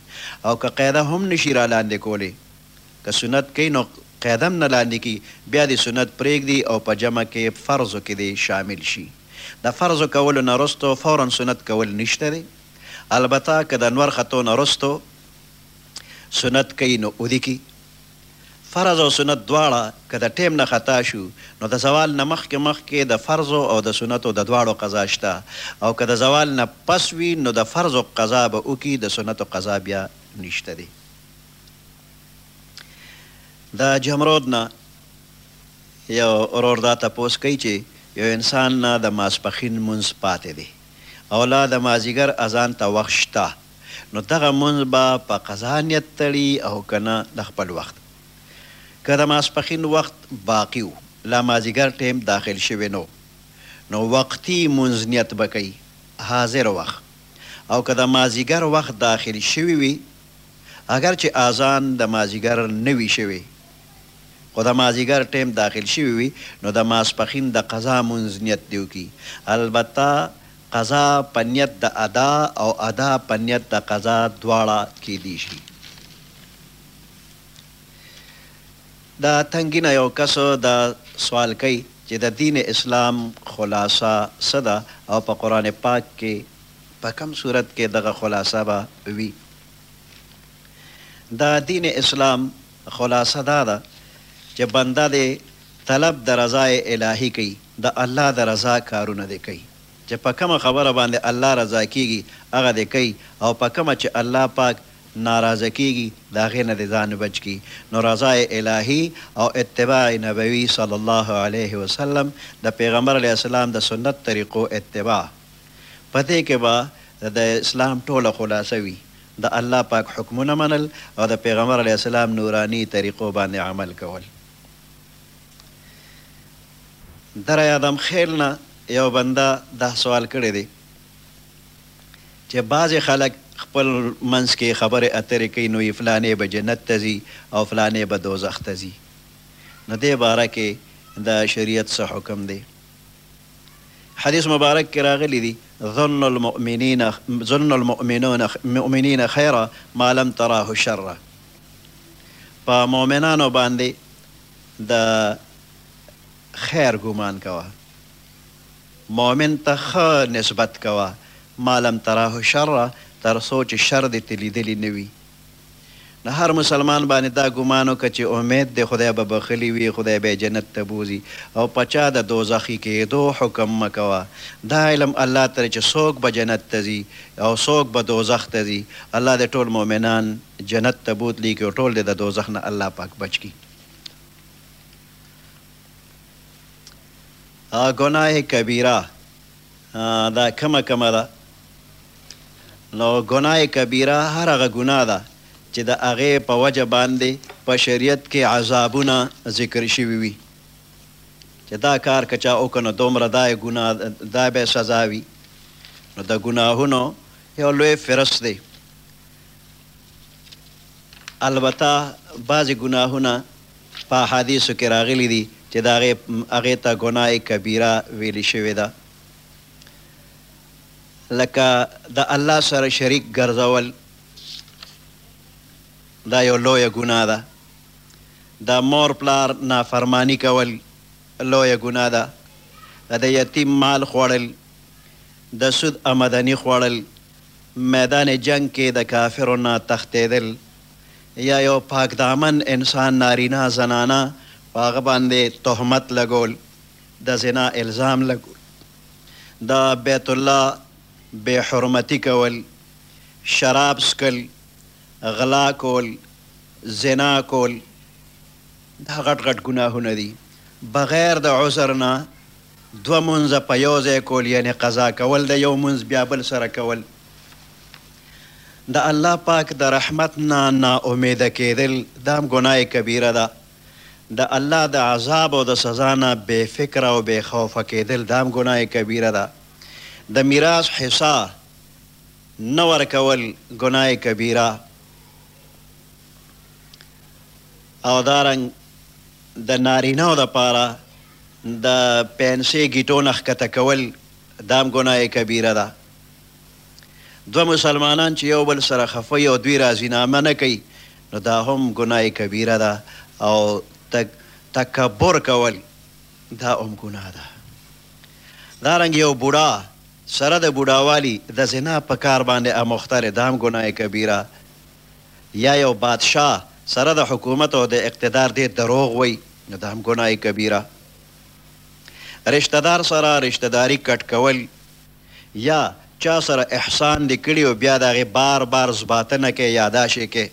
Speaker 1: او که قاعده هم نه شي را لاندې کولې که سنت کوي نو قاعده هم نه لاندې کړي بيا دې سنت پرېږدي او په جمع کښې فرضو کښې دې شامل شي د فرضو کولو نه وروستو فوراً سنت کول نشته دې البته که د نور ختو نه وروستو سنت کوي نو ودې کړي. فرض او سنت دواړه که د ټیم نه خطا شو نو د زوال نه مخکې مخکې د فرضو او د سنتو د دواړو قضا شته او که د زوال نه پس وي نو د فرضو قضا به وکړي د سنتو قضا بیا نشته دي د جمرود نه یو ورور دا تپوس کوي چې یو انسان نه د ماسپښین مونځ پاتې دی او لا د مازیګر اذان ته وخت شته نو دغه مونځ به په قضا نیت تړي او که نه د خپل وخت که د ماسپښین وخت باقي و لا مازیګر ټیم داخل شوی نه و نو وقتي مونځ نیت به کوي حاضر وخت او که د مازیګر وخت داخل شوی وي اګر چې آذان د مازیګر نه وي شوی خو د مازیګر ټیم داخل شوي وي نو د ماسپښین د قضا مونځ نیت دې وکړي البته قضا په نیت د ادا او ادا په نیت د قضا دواړه کیدی شي د تنګي نه یو کس د سوال کوي چې د دین اسلام خلاصه څه ده او په قران پاک کې په کوم سورت کې دغه خلاصه به وي د دین اسلام خلاصه دا ده چې بنده دې طلب د رضاء الهي کوي، د الله د رضا کارونه دې کوي، چې په کومه خبره باندې الله رضا کېږي هغه دې کوي او په کومه چې الله پاک ناراضه کېږي د هغې نه دې ځان بچ کړي، نو رضاء الهي او اتباع نبوي صلی الله علیه وسلم د پېغمبر علیه السلام د سنت طریقو اتباع، په دې کې به د اسلام ټوله خلاصه وي. د الله پاک حکمونه منل او د پيغمبر عليه السلام نوراني طريقو باندې عمل کول دره ادم خيل نه يو بنده دا سوال کړی دی چې بعضې خلک خپل منځ کې خبرې اترې کوي نو يې فلانی به جنت ته ځي او فلانی به دوزخ ته ځي نو دې باره کې د شريعت څه حکم دی؟ حدیث مبارک کې راغلي دي، ظن المؤمنین ظن المؤمنون مؤمنین خیرا ما لم تراه شرا په مؤمنانو باندې د خیر ګمان کوه مؤمن ته ښه نسبت کوه ما لم تراه شرا تر څو چې شر دې ته لیدلی نه وي نو هر مسلمان باندې دا ګمان وکړه چې امید دی خدای به بخښلي وي، خدای به یې جنت ته بوځي او په چا د دوزخي کېدو حکم مه کوه، دا علم الله ته دی چې څوک به جنت ته ځي او څوک به دوزخ ته ځي، الله دې ټول مؤمنان جنت ته بوتلي کړي او ټول دې د دوزخ نه الله پاک بچ کړي. ګناه کبیره دا کومه کومه ده؟ نو ګناه کبیره هر هغه ګناه ده چې د هغې په وجه باندې په شریعت کې عذابونه ذکر شوي وي چې دا کار که چا وکړ نو دومره دا یې ګناه دا به سزا وي نو د ګناهونو یو لوی فرس دی البته بعضې ګناهونه په احادیثو کې راغلي دي چې د هغې هغې ته ګناه کبیره ویل شوې ده لکه د الله سره شریک ګرځول دا یو لویه ګناه ده، د مور پلار نافرماني کول لویه ګناه ده، د یتیم مال خوړل، د سود امدني خوړل، میدان جنګ کې د کافرو نه تښتېدل یا یو پاکدامن انسان نارینه زنانه په هغه باندې تهمت لګول، د زنا الزام لګول، د بیت الله بې حرمتي کول، شراب څښل، غلا کول، زنا کول دا غټ غټ ګناهونه دي، بغیر د عذر نه دوه مونځه په یو ځای کول یعنې قضا کول د یو مونځ بیا بل سره کول، د الله پاک د رحمت نه نا امیده کیدل دا هم ګناه کبیره ده. د الله د عذاب او د سزا نه بې فکره او بې خوفه کېدل دا هم ګناه کبیره ده. د میراث حصه نه ورکول ګناه کبیره او دا رنګ د نارینهو لپاره د پنسې ګیټو نه ښکته کول دا هم ګناه کبیره ده. دوه مسلمانان چې یو بل سره خفه وي او دوی راضینامه نه کوي نو دا هم ګناه کبیره ده او تکبر کول دا هم ګناه ده دارنګ یو بوډا سره د بوډاوالی د زنا په کار باندې اموخته دی دا هم ګناه کبیره یا یو بادشاه سره د حکومت او د اقتدار دی دروغ وایي نو دا هم ګناه کبیره رشته دار سره رشته داری کټ کول یا چا سره احسان دې کړي او بیا د هغې بار بار زباتنه کوې، یاداشت یې کوې.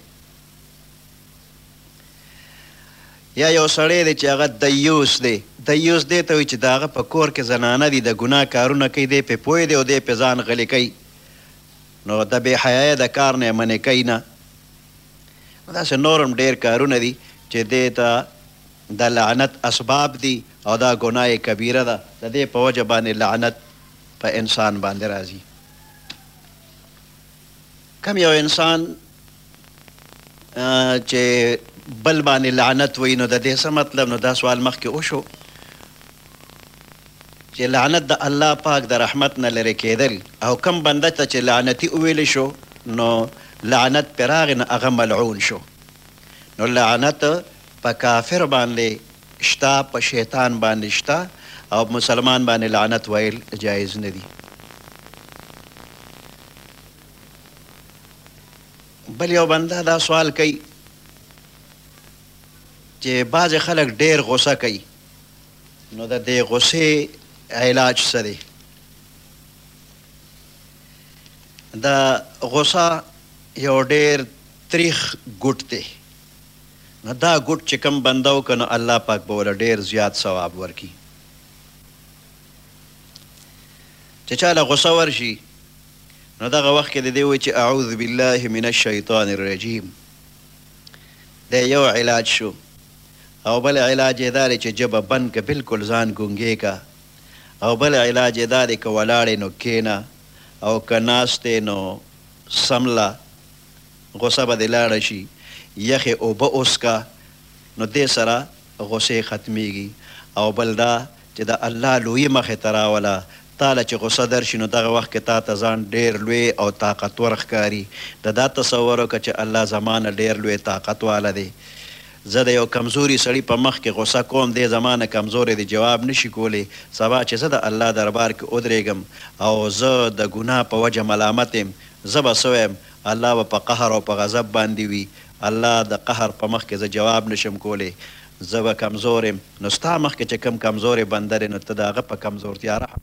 Speaker 1: یا یو سړی دی چې هغه دیوس دی، دیوس دې ته وایي چې د هغه په کور کې زنانه دي، د ګناه کارونه کوي، دی پرې پوه دی او دی پرې ځان غلی کوي، نو د بې حیایۍ د کار نه یې منع کوي نه. نو داسې نور هم ډېر کارونه دي چې دې ته د لعنت اسباب دي او دا ګناه کبیره ده د دې په وجه باندې لعنت په انسان باندې راځي کم یو انسان چې بل باندې لعنت وي نو د دې څه مطلب نو دا سوال مخکې وشو چې لعنت د الله پاک د رحمت نه لرې کېدل او کم بنده ته چې لعنتي وویل شو نو لعنت پراغ نه هغه ملعون شو نو لعنت په کافر باندې شته په شیطان باندې شته او په مسلمان باندې لعنت ویل جایز نه دي بل یو بنده دا سوال کوي چې بعض خلک ډیر غوسه کوي نو د دې غوسې علاج څه دی د غوسه یو ډیر تریخ ګټ دی نه دا ګوټ چې کوم بنده وکړه نو الله پاک به وله ډیر زیات ثواب ورکړي چې چا له غصه ورشي نو دغه وخت کې د دې وایي چې اعوذ بالله من الشیطان الرجیم دا یو علاج شو او بل علاج یې دا دی چې ژبه بند که بلکل ځان ګونګې که او بل علاج یې دا دی که ولاړې نو کینه او که ناستې نو سمله غوسه به دې لاړه شي یخې اوبه وڅکه نو دې سره غوسې ختمیږي او بل دا چې د الله لویي مخې ته راوله تاله چې غوسه درشي نو دغه وخت کې تاته ځان ډیر لوی او طاقتور ښکاري ته دا تصور وکړه چې الله زما نه ډیر لوی طاقت واله دی زه د یو کمزوري سړي په مخ کې غوسه کوم دی زما نه کمزوری دی جواب نشي کولی سبا چې زه د الله دربار کې ودریږم او زه د ګناه په وجه ملامت یم زه به څه وایم؟ الله به په قهر او په غضب باندې وي، الله د قهر په مخکې زه جواب نه شم کولی، زه به کمزور یم، نو ستا مخکې چې کوم کمزوری بنده دی، نو ته د هغه په کمزورتیا رحم.